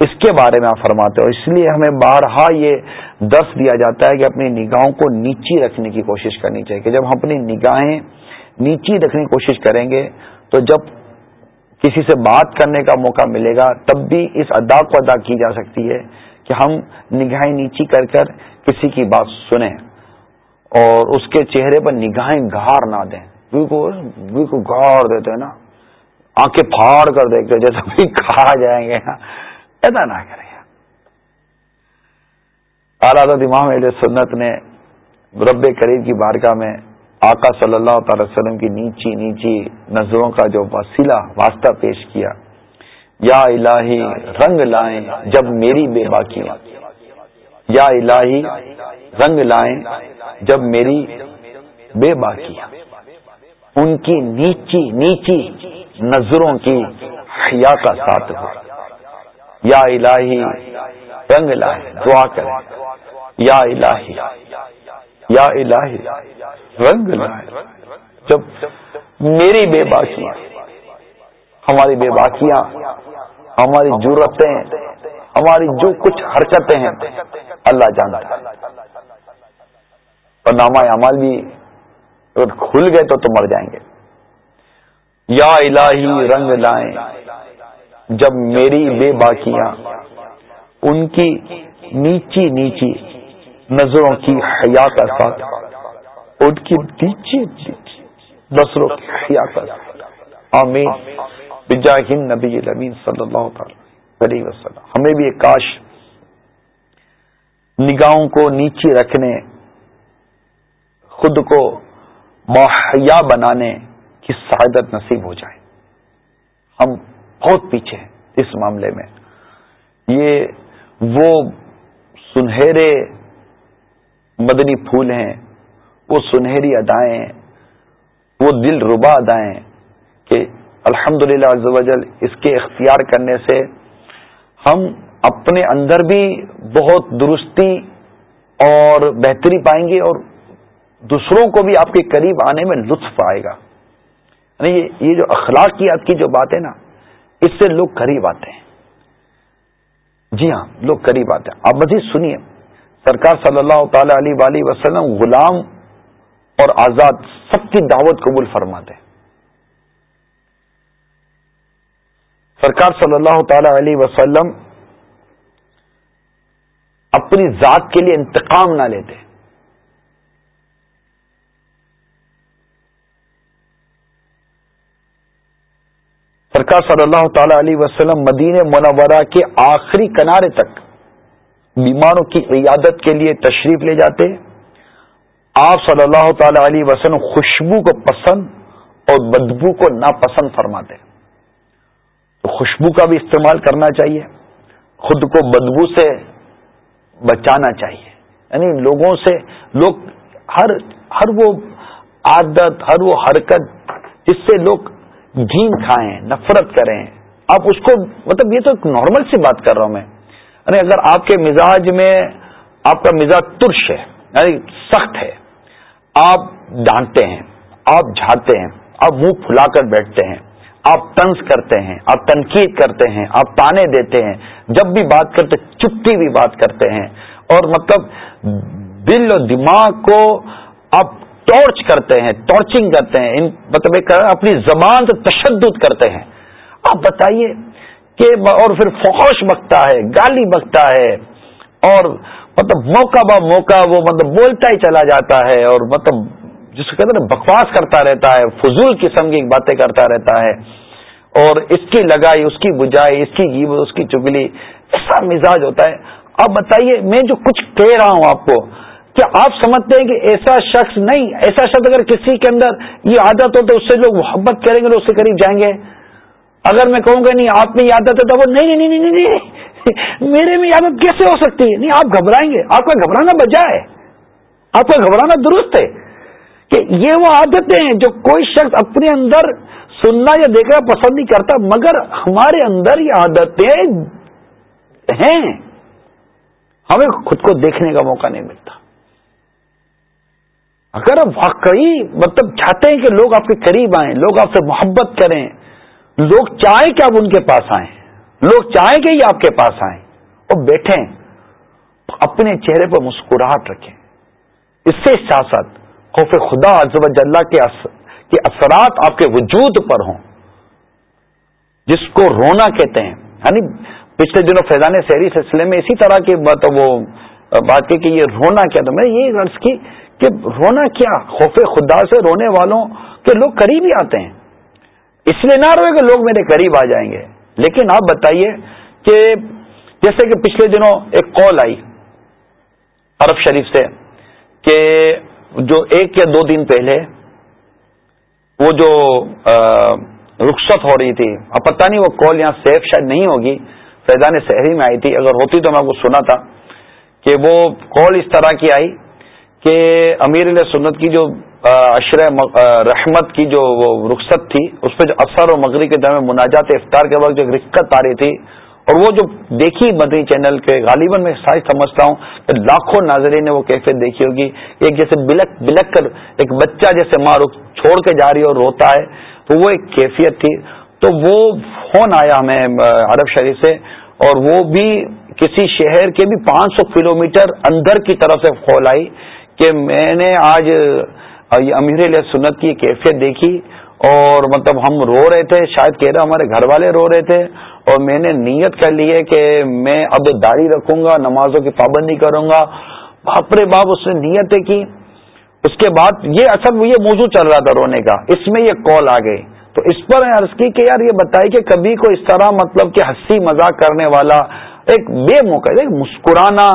[SPEAKER 1] اس کے بارے میں آپ فرماتے ہو اس لیے ہمیں بارہا یہ درس دیا جاتا ہے کہ اپنی نگاہوں کو نیچی رکھنے کی کوشش کرنی چاہیے۔ کہ جب ہم اپنی نگاہیں نیچی رکھنے کی کوشش کریں گے، تو جب کسی سے بات کرنے کا موقع ملے گا، تب بھی اس ادا کو ادا کی جا سکتی ہے۔ کہ ہم نگاہیں نیچی کر کر کسی کی بات سنیں اور اس کے چہرے پر نگاہیں گھار نہ دیں۔ کو گاڑ دیتے ہیں نا۔ آنکھیں پھاڑ کر دیکھتے جیسا بھی کھا جائیں گے۔ ایسا نہ کریں۔ اعلیٰ امام علیہ سنت نے رب کریم کی بارگاہ میں آقا صلی اللہ تعالی وسلم کی نیچی نیچی نظروں کا جو وسیلہ، واسطہ پیش کیا۔ یا الہی رنگ لائیں جب میری بے باقی یا الہی رنگ لائیں جب میری بے باقی ان کی نیچی نیچی نظروں کی حیا کا ساتھ ہو۔ یا الہی رنگ لائیں، دعا کریں۔ یا الہی یا الہی رنگ لائے جب میری بے باقی ہماری بے باقیاں ہماری ضرورتیں ہماری جو کچھ حرکتیں ہیں، اللہ جانتا ہے۔ اور نامہ عمال بھی اگر کھل گئے تو تو مر جائیں گے۔ یا الہی رنگ لائیں، جب میری بے باقیاں ان کی نیچی نیچی نظروں کی حیا کا ساتھ، ان کی نیچی نظروں کی حیا کا ساتھ۔ آمین۔ بجاہ نبی الامین صلی اللہ تعالی وسلم. ہمیں بھی ایک کاش نگاہوں کو نیچی رکھنے، خود کو مہیا بنانے کی سعادت نصیب ہو جائے۔ ہم بہت پیچھے ہیں اس معاملے میں۔ یہ وہ سنہرے مدنی پھول ہیں، وہ سنہری ادائیں، وہ دل ربا ادائیں الحمد للہ اس کے اختیار کرنے سے ہم اپنے اندر بھی بہت درستی اور بہتری پائیں گے اور دوسروں کو بھی آپ کے قریب آنے میں لطف آئے گا۔ یعنی یہ جو اخلاقیات کی جو بات ہے نا، اس سے لوگ قریب آتے ہیں۔ جی ہاں لوگ قریب آتے ہیں۔ آپ مزید سنیے، سرکار صلی اللہ تعالی علیہ وسلم غلام اور آزاد سب کی دعوت قبول فرماتے سرکار صلی اللہ تعالی علیہ وسلم اپنی ذات کے لیے انتقام نہ لیتے۔ سرکار صلی اللہ تعالی علیہ وسلم مدین منورہ کے آخری کنارے تک بیماروں کی عیادت کے لیے تشریف لے جاتے۔ آپ صلی اللہ تعالی علیہ وسلم خوشبو کو پسند اور بدبو کو ناپسند فرماتے۔ خوشبو کا بھی استعمال کرنا چاہیے، خود کو بدبو سے بچانا چاہیے۔ یعنی لوگوں سے، لوگ ہر ہر وہ عادت، ہر وہ حرکت جس سے لوگ گھین کھائیں، نفرت کریں۔ آپ اس کو مطلب یہ تو ایک نارمل سی بات کر رہا ہوں میں۔ یعنی اگر آپ کے مزاج میں آپ کا مزاج ترش ہے یعنی سخت ہے، آپ ڈانٹتے ہیں، آپ جھاڑتے ہیں، آپ منہ پھلا کر بیٹھتے ہیں آپ طنز کرتے ہیں، آپ تنقید کرتے ہیں، آپ تانے دیتے ہیں، جب بھی بات کرتے چپتی بھی بات کرتے ہیں۔ اور مطلب دل اور دماغ کو آپ ٹارچ کرتے ہیں، ٹارچنگ کرتے ہیں، ان مطلب ایک اپنی زبان سے تشدد کرتے ہیں۔ آپ بتائیے کہ اور پھر فوش بکتا ہے، گالی بکتا ہے، اور مطلب موقع با موقع وہ مطلب بولتا ہی چلا جاتا ہے، اور مطلب جس کو کہتے ہیں بکواس کرتا رہتا ہے، فضول قسم کی باتیں کرتا رہتا ہے، اور اس کی لگائی، اس کی بجائی، اس کی گیب، اس کی چگلی، ایسا مزاج ہوتا ہے۔ اب بتائیے، میں جو کچھ کہہ رہا ہوں آپ کو، کیا آپ سمجھتے ہیں کہ ایسا شخص نہیں، ایسا شخص اگر کسی کے اندر یہ عادت ہو تو اس سے لوگ محبت کریں گے تو اس کے قریب جائیں گے؟ اگر میں کہوں گا، نہیں، آپ میں یہ عادت ہے تو وہ نہیں نہیں نہیں نہیں میرے میں عادت کیسے ہو سکتی ہے؟ نہیں، آپ گھبرائیں گے۔ آپ کا گھبرانا بجا ہے۔ آپ کا گھبرانا درست ہے۔ کہ یہ وہ عادتیں ہیں جو کوئی شخص اپنے اندر سننا یا دیکھنا پسند نہیں کرتا، مگر ہمارے اندر یہ عادتیں ہیں۔ ہمیں خود کو دیکھنے کا موقع نہیں ملتا۔ اگر آپ واقعی مطلب چاہتے ہیں کہ لوگ آپ کے قریب آئیں، لوگ آپ سے محبت کریں، لوگ چاہیں کہ آپ ان کے پاس آئیں، لوگ چاہیں کہ یہ آپ کے پاس آئیں، اور بیٹھیں، اپنے چہرے پر مسکراہٹ رکھیں۔ اس سے ساتھ ساتھ خوف خدا عزب کے اثرات آپ کے وجود پر ہوں۔ جس کو رونا کہتے ہیں۔ یعنی پچھلے دنوں فیضان شہری سلسلے میں اسی طرح کی مطلب وہ بات کی کہ یہ رونا کیا تھا۔ میں یہ عرض کی کہ رونا کیا؟ خوف خدا سے رونے والوں کے لوگ قریب ہی آتے ہیں۔ اس لیے نہ روئے کہ لوگ میرے قریب آ جائیں گے۔ لیکن آپ بتائیے کہ جیسے کہ پچھلے دنوں ایک کال آئی عرب شریف سے کہ جو ایک یا دو دن پہلے وہ جو رخصت ہو رہی تھی، اب پتہ نہیں وہ کال یہاں سیف شاید نہیں ہوگی، فیضان شہری میں آئی تھی، اگر ہوتی تو میں وہ سنا تھا کہ وہ کال اس طرح کی آئی کہ امیر علیہ سنت کی جو عشر رحمت کی جو وہ رخصت تھی، اس پہ جو اثر اور مغرب کے درمیان مناجات افطار کے وقت جو رکت آ رہی تھی اور وہ جو دیکھی مدنی چینل کے غالباً میں سائز سمجھتا ہوں کہ لاکھوں ناظرین نے وہ کیفیت دیکھی ہوگی۔ ایک جیسے بلک بلک کر ایک بچہ جیسے ماں رخ چھوڑ کے جا رہی اور روتا ہے، تو وہ ایک کیفیت تھی۔ تو وہ فون آیا ہمیں عرب شریف سے، اور وہ بھی کسی شہر کے بھی پانچ سو کلو اندر کی طرف سے کھول آئی کہ میں نے آج امیر علیہ سنت کی کیفیت دیکھی اور مطلب ہم رو رہے تھے، شاید کہہ رہے ہمارے گھر والے رو رہے تھے۔ اور میں نے نیت کر لی ہے کہ میں اب داڑھی رکھوں گا، نمازوں کی پابندی کروں گا۔ باپ رے باپ، اس نے نیتیں کی۔ اس کے بعد یہ اصل یہ موضوع چل رہا تھا رونے کا۔ اس میں یہ کال آ گئی۔ تو اس پر میں عرض کی کہ یار یہ بتائی کہ کبھی کو اس طرح مطلب کہ ہنسی مذاق کرنے والا ایک بے موقع، ایک مسکرانا،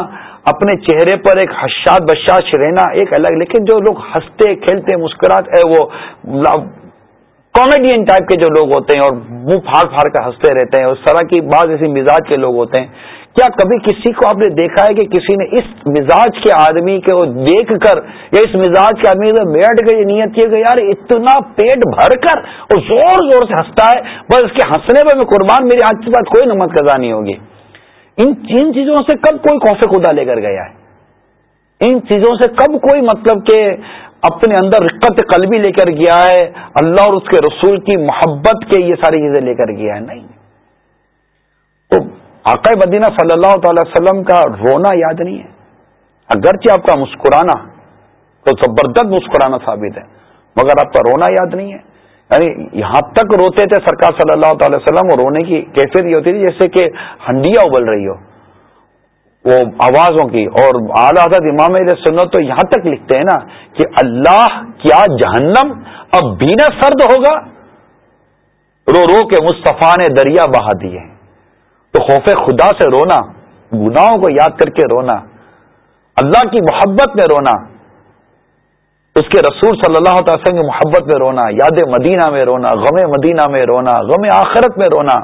[SPEAKER 1] اپنے چہرے پر ایک حشاد بشاش رہنا، ایک الگ، لیکن جو لوگ ہنستے، کھیلتے، مسکراتے، وہ کامیڈین ٹائپ کے جو لوگ ہوتے ہیں اور منہ پھاڑ پھاڑ کر ہنستے رہتے ہیں، اس طرح کی بعض ایسی مزاج کے لوگ ہوتے ہیں۔ کیا کبھی کسی کو آپ نے دیکھا ہے کہ کسی نے اس مزاج کے آدمی کو دیکھ کر یا اس مزاج کے آدمی سے بیٹھ کر یہ نیت کی کہ یار اتنا پیٹ بھر کر اور زور زور سے ہنستا ہے، بس اس کے ہنسنے پہ میں قربان، میری آج کے بعد کوئی نمت قزا نہیں ہوگی۔ ان ان چیزوں سے کب کوئی خوف خدا لے کر گیا ہے؟ ان چیزوں سے کب کوئی مطلب کہ اپنے اندر رقت قلبی لے کر گیا ہے، اللہ اور اس کے رسول کی محبت کے یہ ساری چیزیں لے کر گیا ہے۔ نہیں۔ تو آقا مدینہ صلی اللہ تعالی وسلم کا رونا یاد نہیں ہے۔ اگرچہ آپ کا مسکرانا، تو زبردست مسکرانا ثابت ہے، مگر آپ کا رونا یاد نہیں ہے۔ یعنی یہاں تک روتے تھے سرکار صلی اللہ تعالی وسلم اور رونے کی کیفیت یہ ہوتی تھی جیسے کہ ہنڈیا ابل رہی ہو۔ وہ آوازوں کی اور اعلی حضرت امام سنت تو یہاں تک لکھتے ہیں نا کہ اللہ کیا جہنم اب بینا سرد ہوگا؟ رو رو کے مصطفیٰ نے دریا بہا دیے۔ تو خوف خدا سے رونا، گناہوں کو یاد کر کے رونا، اللہ کی محبت میں رونا، اس کے رسول صلی اللہ تعالی کی محبت میں رونا، یاد مدینہ میں رونا، غم مدینہ میں رونا، غم آخرت میں رونا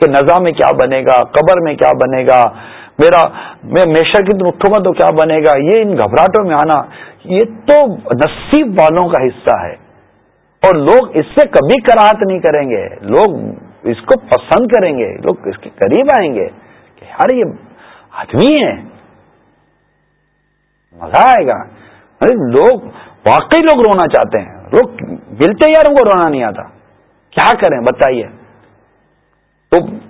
[SPEAKER 1] کہ نظام میں کیا بنے گا، قبر میں کیا بنے گا میرا میں میشا کی مٹھوں تو کیا بنے گا؟ یہ ان گھبراہٹوں میں آنا یہ تو نصیب والوں کا حصہ ہے۔ اور لوگ اس سے کبھی کراہت نہیں کریں گے۔ لوگ اس کو پسند کریں گے۔ لوگ اس کے قریب آئیں گے کہ یار یہ آدمی ہے مزہ آئے گا۔ لوگ واقعی لوگ رونا چاہتے ہیں۔ لوگ ملتے یار ان کو رونا نہیں آتا۔ کیا کریں؟ بتائیے۔ تو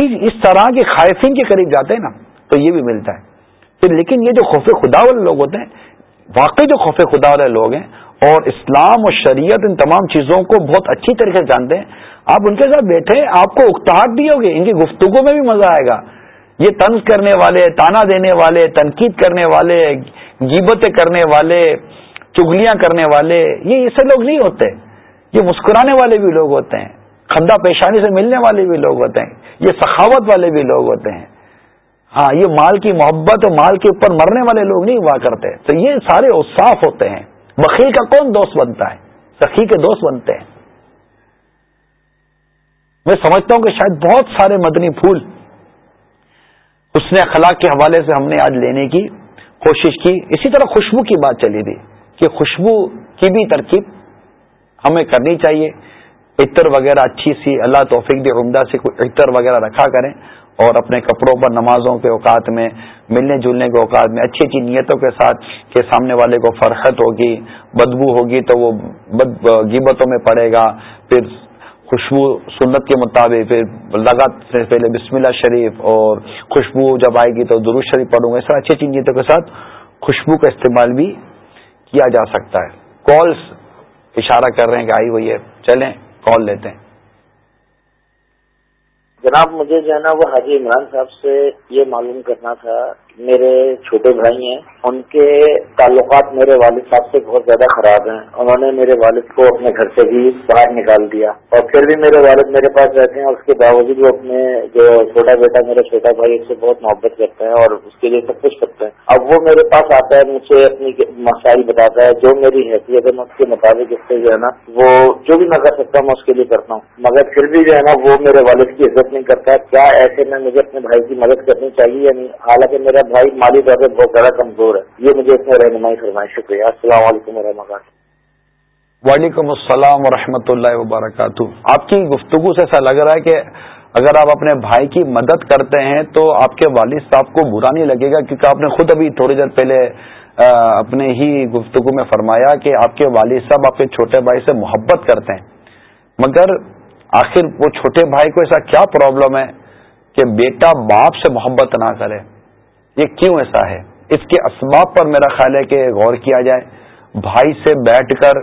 [SPEAKER 1] اس طرح کے خائفین کے قریب جاتے ہیں نا، تو یہ بھی ملتا ہے۔ پھر لیکن یہ جو خوف خدا والے لوگ ہوتے ہیں، واقعی جو خوف خدا والے لوگ ہیں، اور اسلام اور شریعت ان تمام چیزوں کو بہت اچھی طریقے سے جانتے ہیں۔ آپ ان کے ساتھ بیٹھے، آپ کو اکتاہٹ بھی ہوگی، ان کی گفتگو میں بھی مزہ آئے گا۔ یہ طنز کرنے والے، تانا دینے والے، تنقید کرنے والے، گیبتیں کرنے والے، چگلیاں کرنے والے، یہ ایسے لوگ نہیں ہوتے۔ یہ مسکرانے والے بھی لوگ ہوتے ہیں۔ خندہ پیشانی سے ملنے والے بھی لوگ ہوتے ہیں، یہ سخاوت والے بھی لوگ ہوتے ہیں۔ ہاں یہ مال کی محبت اور مال کے اوپر مرنے والے لوگ نہیں ہوا کرتے۔ تو یہ سارے اصاف ہوتے ہیں۔ بخیل کا کون دوست بنتا ہے؟ سخی کے دوست بنتے ہیں۔ میں سمجھتا ہوں کہ شاید بہت سارے مدنی پھول اس نے اخلاق کے حوالے سے ہم نے آج لینے کی کوشش کی۔ اسی طرح خوشبو کی بات چلی تھی کہ خوشبو کی بھی ترکیب ہمیں کرنی چاہیے۔ عطر وغیرہ اچھی سی اللہ توفیق دے عمدہ سے عطر وغیرہ رکھا کریں اور اپنے کپڑوں پر نمازوں کے اوقات میں، ملنے جلنے کے اوقات میں اچھی اچھی نیتوں کے ساتھ کہ سامنے والے کو فرحت ہوگی، بدبو ہوگی تو وہ بد گیبتوں میں پڑے گا۔ پھر خوشبو سنت کے مطابق پھر لگا پہلے بسم اللہ شریف اور خوشبو جب آئے گی تو درست شریف پڑھوں گا۔ اس طرح اچھی اچھی نیتوں کے ساتھ خوشبو کا استعمال بھی کیا جا سکتا ہے۔ کالس اشارہ کر رہے ہیں کہ آئی ہوئی ہے۔ چلیں۔ کال لیتے ہیں۔
[SPEAKER 2] جناب، مجھے جو ہے نا وہ حاجی عمران صاحب سے یہ معلوم کرنا تھا میرے چھوٹے بھائی ہیں، ان کے تعلقات میرے والد صاحب سے بہت زیادہ خراب ہیں۔ انہوں نے میرے والد کو اپنے گھر سے بھی باہر نکال دیا۔ اور پھر بھی میرے والد میرے پاس رہتے ہیں اور اس کے باوجود وہ اپنے جو چھوٹا بیٹا میرا چھوٹا بھائی اس سے بہت محبت کرتے ہیں اور اس کے لیے سب کچھ کرتے ہیں اب وہ میرے پاس آتا ہے مجھ سے اپنی مسائل بتاتا ہے، جو میری حیثیت ہے، میں اس کے مطابق اس سے جو ہے نا، وہ جو بھی میں کر سکتا ہوں، میں اس کے لیے کرتا ہوں۔ مگر پھر بھی جو ہے نا، وہ میرے والد کی عزت نہیں کرتا کیا ایسے میں مجھے اپنے بھائی کی مدد کرنی چاہیے؟ یا نہیں حالانکہ میرا بھائی مالی طور پر بہت زیادہ کمزور ہے۔ یہ مجھے اس میں رہنمائی فرمائے، شکریہ۔ السلام علیکم و رحمۃ
[SPEAKER 1] وعلیکم السلام و اللہ وبرکاتہ۔ آپ کی گفتگو سے ایسا لگ رہا ہے کہ اگر آپ اپنے بھائی کی مدد کرتے ہیں تو آپ کے والد صاحب کو برا نہیں لگے گا، کیونکہ آپ نے خود ابھی تھوڑی دیر پہلے اپنے ہی گفتگو میں فرمایا کہ آپ کے والد صاحب آپ کے چھوٹے بھائی سے محبت کرتے ہیں۔ مگر آخر وہ چھوٹے بھائی کو ایسا کیا پرابلم ہے کہ بیٹا باپ سے محبت نہ کرے؟ یہ کیوں ایسا ہے؟ اس کے اسباب پر میرا خیال ہے کہ غور کیا جائے، بھائی سے بیٹھ کر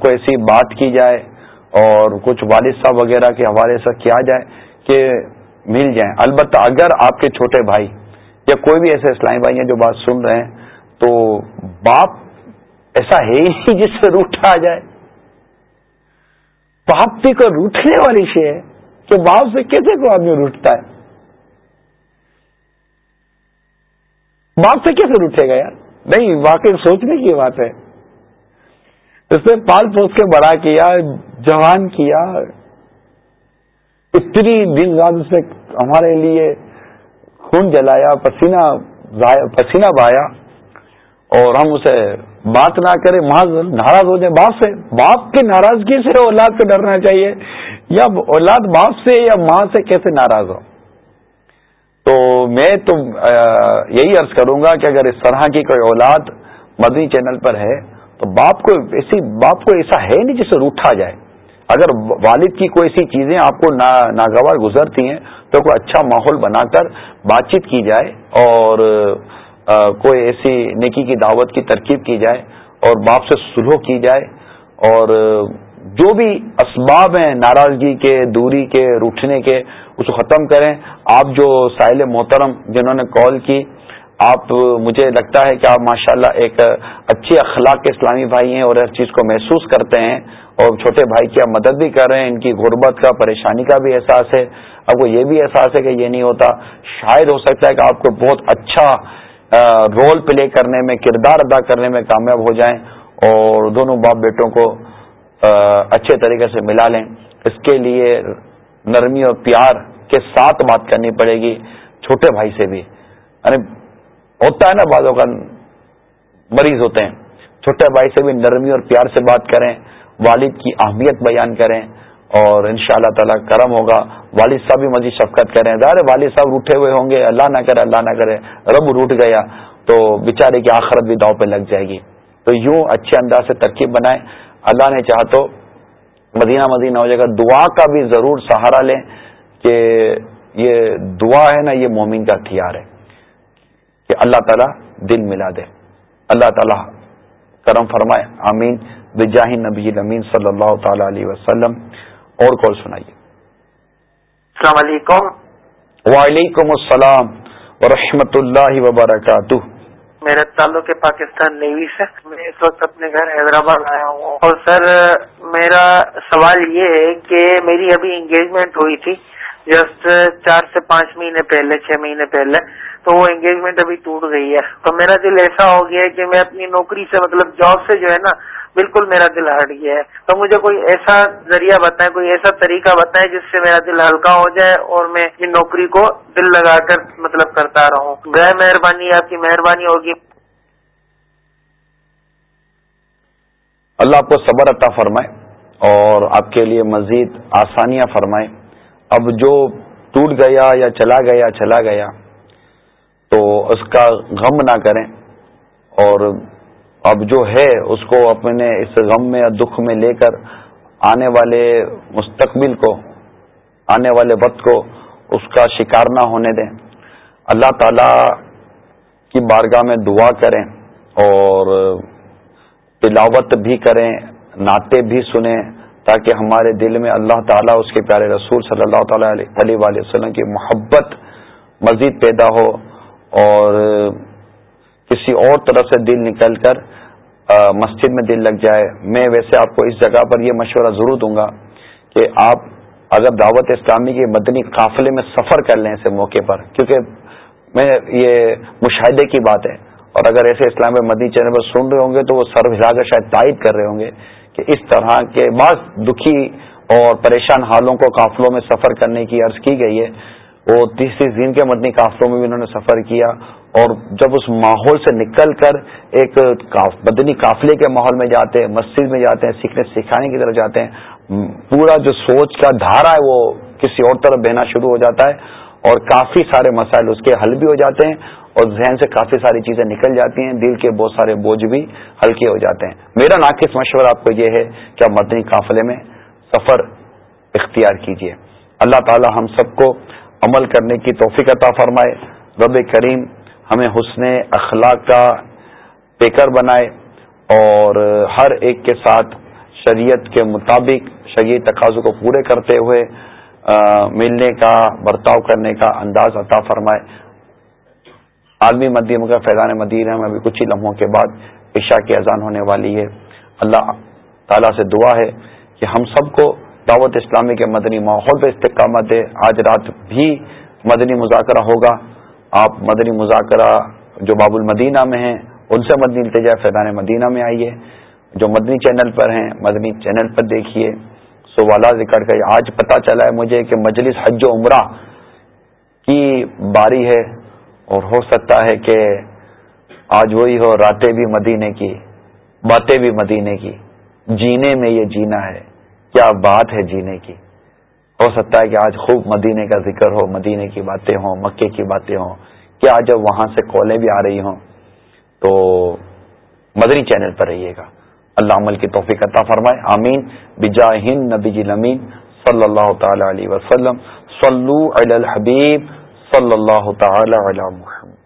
[SPEAKER 1] کوئی ایسی بات کی جائے اور کچھ والد صاحب وغیرہ کے حوالے سے کیا جائے کہ مل جائیں۔ البتہ اگر آپ کے چھوٹے بھائی یا کوئی بھی ایسے اسلامی بھائی ہیں جو بات سن رہے ہیں، تو باپ ایسا ہے ہی جس سے روٹا آ جائے۔ باپ بھی کوئی روٹنے والی شے ہے کہ باپ سے کیسے کوئی آدمی روٹتا ہے؟ باپ سے کیسے روٹے گا یار؟ نہیں، واقعی سوچنے کی بات ہے۔ اس نے پال پوس کے بڑا کیا، جوان کیا۔ اتنی دن رات اس نے ہمارے لیے خون جلایا، پسینہ پسینہ بہایا اور ہم اسے بات نہ کریں ناراض ہو جائیں۔ باپ سے، باپ کی ناراضگی سے اولاد سے ڈرنا چاہیے۔ یا اولاد باپ سے یا ماں سے کیسے ناراض ہو؟ تو میں تو یہی عرض کروں گا کہ اگر اس طرح کی کوئی اولاد مدنی چینل پر ہے، تو باپ کو ایسی، باپ کو ایسا ہے نہیں جسے روٹا جائے۔ اگر والد کی کوئی ایسی چیزیں آپ کو ناگوار گزرتی ہیں، تو کوئی اچھا ماحول بنا کر بات چیت کی جائے اور کوئی ایسی نیکی کی دعوت کی ترکیب کی جائے اور باپ سے سلو کی جائے اور، جو بھی اسباب ہیں ناراضگی کے، دوری کے روٹنے کے اس کو ختم کریں۔ آپ جو ساحل محترم جنہوں نے کال کی، آپ، مجھے لگتا ہے کہ آپ ماشاءاللہ ایک اچھی اخلاق کے اسلامی بھائی ہیں اور ہر چیز کو محسوس کرتے ہیں اور چھوٹے بھائی کی آپ مدد بھی کر رہے ہیں۔ ان کی غربت کا، پریشانی کا بھی احساس ہے۔ اب کو یہ بھی احساس ہے کہ یہ نہیں ہوتا۔ شاید ہو سکتا ہے کہ آپ کو بہت اچھا رول پلے کرنے میں، کردار ادا کرنے میں کامیاب ہو جائیں اور دونوں باپ بیٹوں کو اچھے طریقے سے ملا لیں۔ اس کے لیے نرمی اور پیار کے ساتھ بات کرنی پڑے گی، چھوٹے بھائی سے بھی۔ یعنی ہوتا ہے نا بعضوں کا مریض ہوتے ہیں، چھوٹے بھائی سے بھی نرمی اور پیار سے بات کریں، والد کی اہمیت بیان کریں اور ان شاء اللہ تعالیٰ کرم ہوگا۔ والد صاحب بھی مزید شفقت کریں۔ ظاہر والد صاحب روٹے ہوئے ہوں گے، اللہ نہ کرے، اللہ نہ کرے، رب روٹ گیا تو بیچارے کی آخرت بھی داؤ پہ لگ جائے گی۔ تو یوں اچھے انداز سے ترکیب بنائیں۔ اللہ نے چاہ تو مدینہ مدینہ ہو جائے گا دعا کا بھی ضرور سہارا لیں کہ یہ دعا ہے نا یہ مومن کا ہتھیار ہے کہ اللہ تعالیٰ دل ملا دے۔ اللہ تعالیٰ کرم فرمائے۔ آمین۔ بجاہ نبی امین صلی اللہ تعالی علیہ وسلم۔ اور کال سنائیے۔
[SPEAKER 3] السلام علیکم۔
[SPEAKER 1] وعلیکم السلام ورحمۃ اللہ وبرکاتہ۔
[SPEAKER 3] میرا تعلق ہے پاکستان نیوی سے۔ میں اس وقت اپنے گھر حیدرآباد آیا ہوں۔ اور سر، میرا سوال یہ ہے کہ میری ابھی انگیجمنٹ ہوئی تھی۔ جسٹ uh, چار سے پانچ مہینے پہلے، چھ مہینے پہلے، تو وہ انگیجمنٹ ابھی ٹوٹ گئی ہے۔ تو میرا دل ایسا ہو گیا ہے کہ میں اپنی نوکری سے مطلب جاب سے جو ہے نا، بالکل میرا دل ہٹ گیا ہے۔ تو مجھے کوئی ایسا ذریعہ بتائیں، کوئی ایسا طریقہ بتائیں جس سے میرا دل ہلکا ہو جائے اور میں ان نوکری کو دل لگا کر مطلب کرتا رہوں۔ بے مہربانی، آپ کی مہربانی ہوگی۔
[SPEAKER 1] اللہ آپ کو صبر عطا فرمائے اور آپ کے لیے مزید آسانیاں فرمائے۔ اب جو ٹوٹ گیا یا چلا گیا چلا گیا، تو اس کا غم نہ کریں۔ اور اب جو ہے، اس کو اپنے اس غم میں دکھ میں لے کر آنے والے مستقبل کو، آنے والے وقت کو اس کا شکار نہ ہونے دیں۔ اللہ تعالی کی بارگاہ میں دعا کریں اور تلاوت بھی کریں، نعتیں بھی سنیں۔ تاکہ ہمارے دل میں اللہ تعالیٰ اس کے پیارے رسول صلی اللہ تعالی علیہ وسلم کی محبت مزید پیدا ہو اور کسی اور طرح سے دل نکل کر مسجد میں دل لگ جائے۔ میں ویسے آپ کو اس جگہ پر یہ مشورہ ضرور دوں گا کہ آپ اگر دعوت اسلامی کے مدنی قافلے میں سفر کر لیں ایسے موقع پر، کیونکہ میں، یہ مشاہدے کی بات ہے۔ اور اگر ایسے اسلام مدنی چینل پر سن رہے ہوں گے تو وہ سر ہلا کر شاید تائید کر رہے ہوں گے۔ کہ اس طرح کے بعض دکھی اور پریشان حالوں کو قافلوں میں سفر کرنے کی عرض کی گئی ہے۔ وہ تیسری دن کے مدنی قافلوں میں بھی انہوں نے سفر کیا اور جب اس ماحول سے نکل کر ایک مدنی قافلے کے ماحول میں جاتے ہیں، مسجد میں جاتے ہیں، سیکھنے، سکھانے کی طرف جاتے ہیں، پورا جو سوچ کا دھارا ہے وہ کسی اور طرف بہنا شروع ہو جاتا ہے اور کافی سارے مسائل اس کے حل بھی ہو جاتے ہیں۔ اور ذہن سے کافی ساری چیزیں نکل جاتی ہیں، دل کے بہت سارے بوجھ بھی ہلکے ہو جاتے ہیں۔ میرا ناقص مشورہ آپ کو یہ ہے کہ آپ مدنی قافلے میں سفر اختیار کیجیے اللہ تعالی ہم سب کو عمل کرنے کی توفیق عطا فرمائے۔ رب کریم ہمیں حسن اخلاق کا پیکر بنائے اور ہر ایک کے ساتھ شریعت کے مطابق شریعت تقاضوں کو پورے کرتے ہوئے ملنے کا، برتاؤ کرنے کا انداز عطا فرمائے۔ عالمی مدیم کا فیضان مدینہ میں ابھی کچھ ہی لمحوں کے بعد عشاء کی اذان ہونے والی ہے۔ اللہ تعالیٰ سے دعا ہے کہ ہم سب کو دعوت اسلامی کے مدنی ماحول پہ استقامت دے۔ آج رات بھی مدنی مذاکرہ ہوگا۔ آپ مدنی مذاکرہ جو باب المدینہ میں ہیں، ان سے مدنی التجا فیضان مدینہ میں آئیے۔ جو مدنی چینل پر ہیں، مدنی چینل پر دیکھیے۔ سو والا ذکر کر آج پتہ چلا ہے مجھے کہ مجلس حج و عمرہ کی باری ہے۔ اور ہو سکتا ہے کہ آج وہی ہو، راتیں بھی مدینے کی، باتیں بھی مدینے کی۔ جینے میں یہ جینا ہے۔ کیا بات ہے جینے کی؟ ہو سکتا ہے کہ آج خوب مدینے کا ذکر ہو، مدینے کی باتیں ہوں، مکے کی باتیں ہوں۔ کیا جب وہاں سے کالیں بھی آ رہی ہوں، تو مدنی چینل پر رہیے گا۔ اللہ عمل کی توفیق عطا فرمائے۔ آمین۔ بجا ہند نبی جی نمین صلی اللہ تعالی علیہ وسلم۔ صلو علی الحبیب۔ صلی اللہ تعالی علی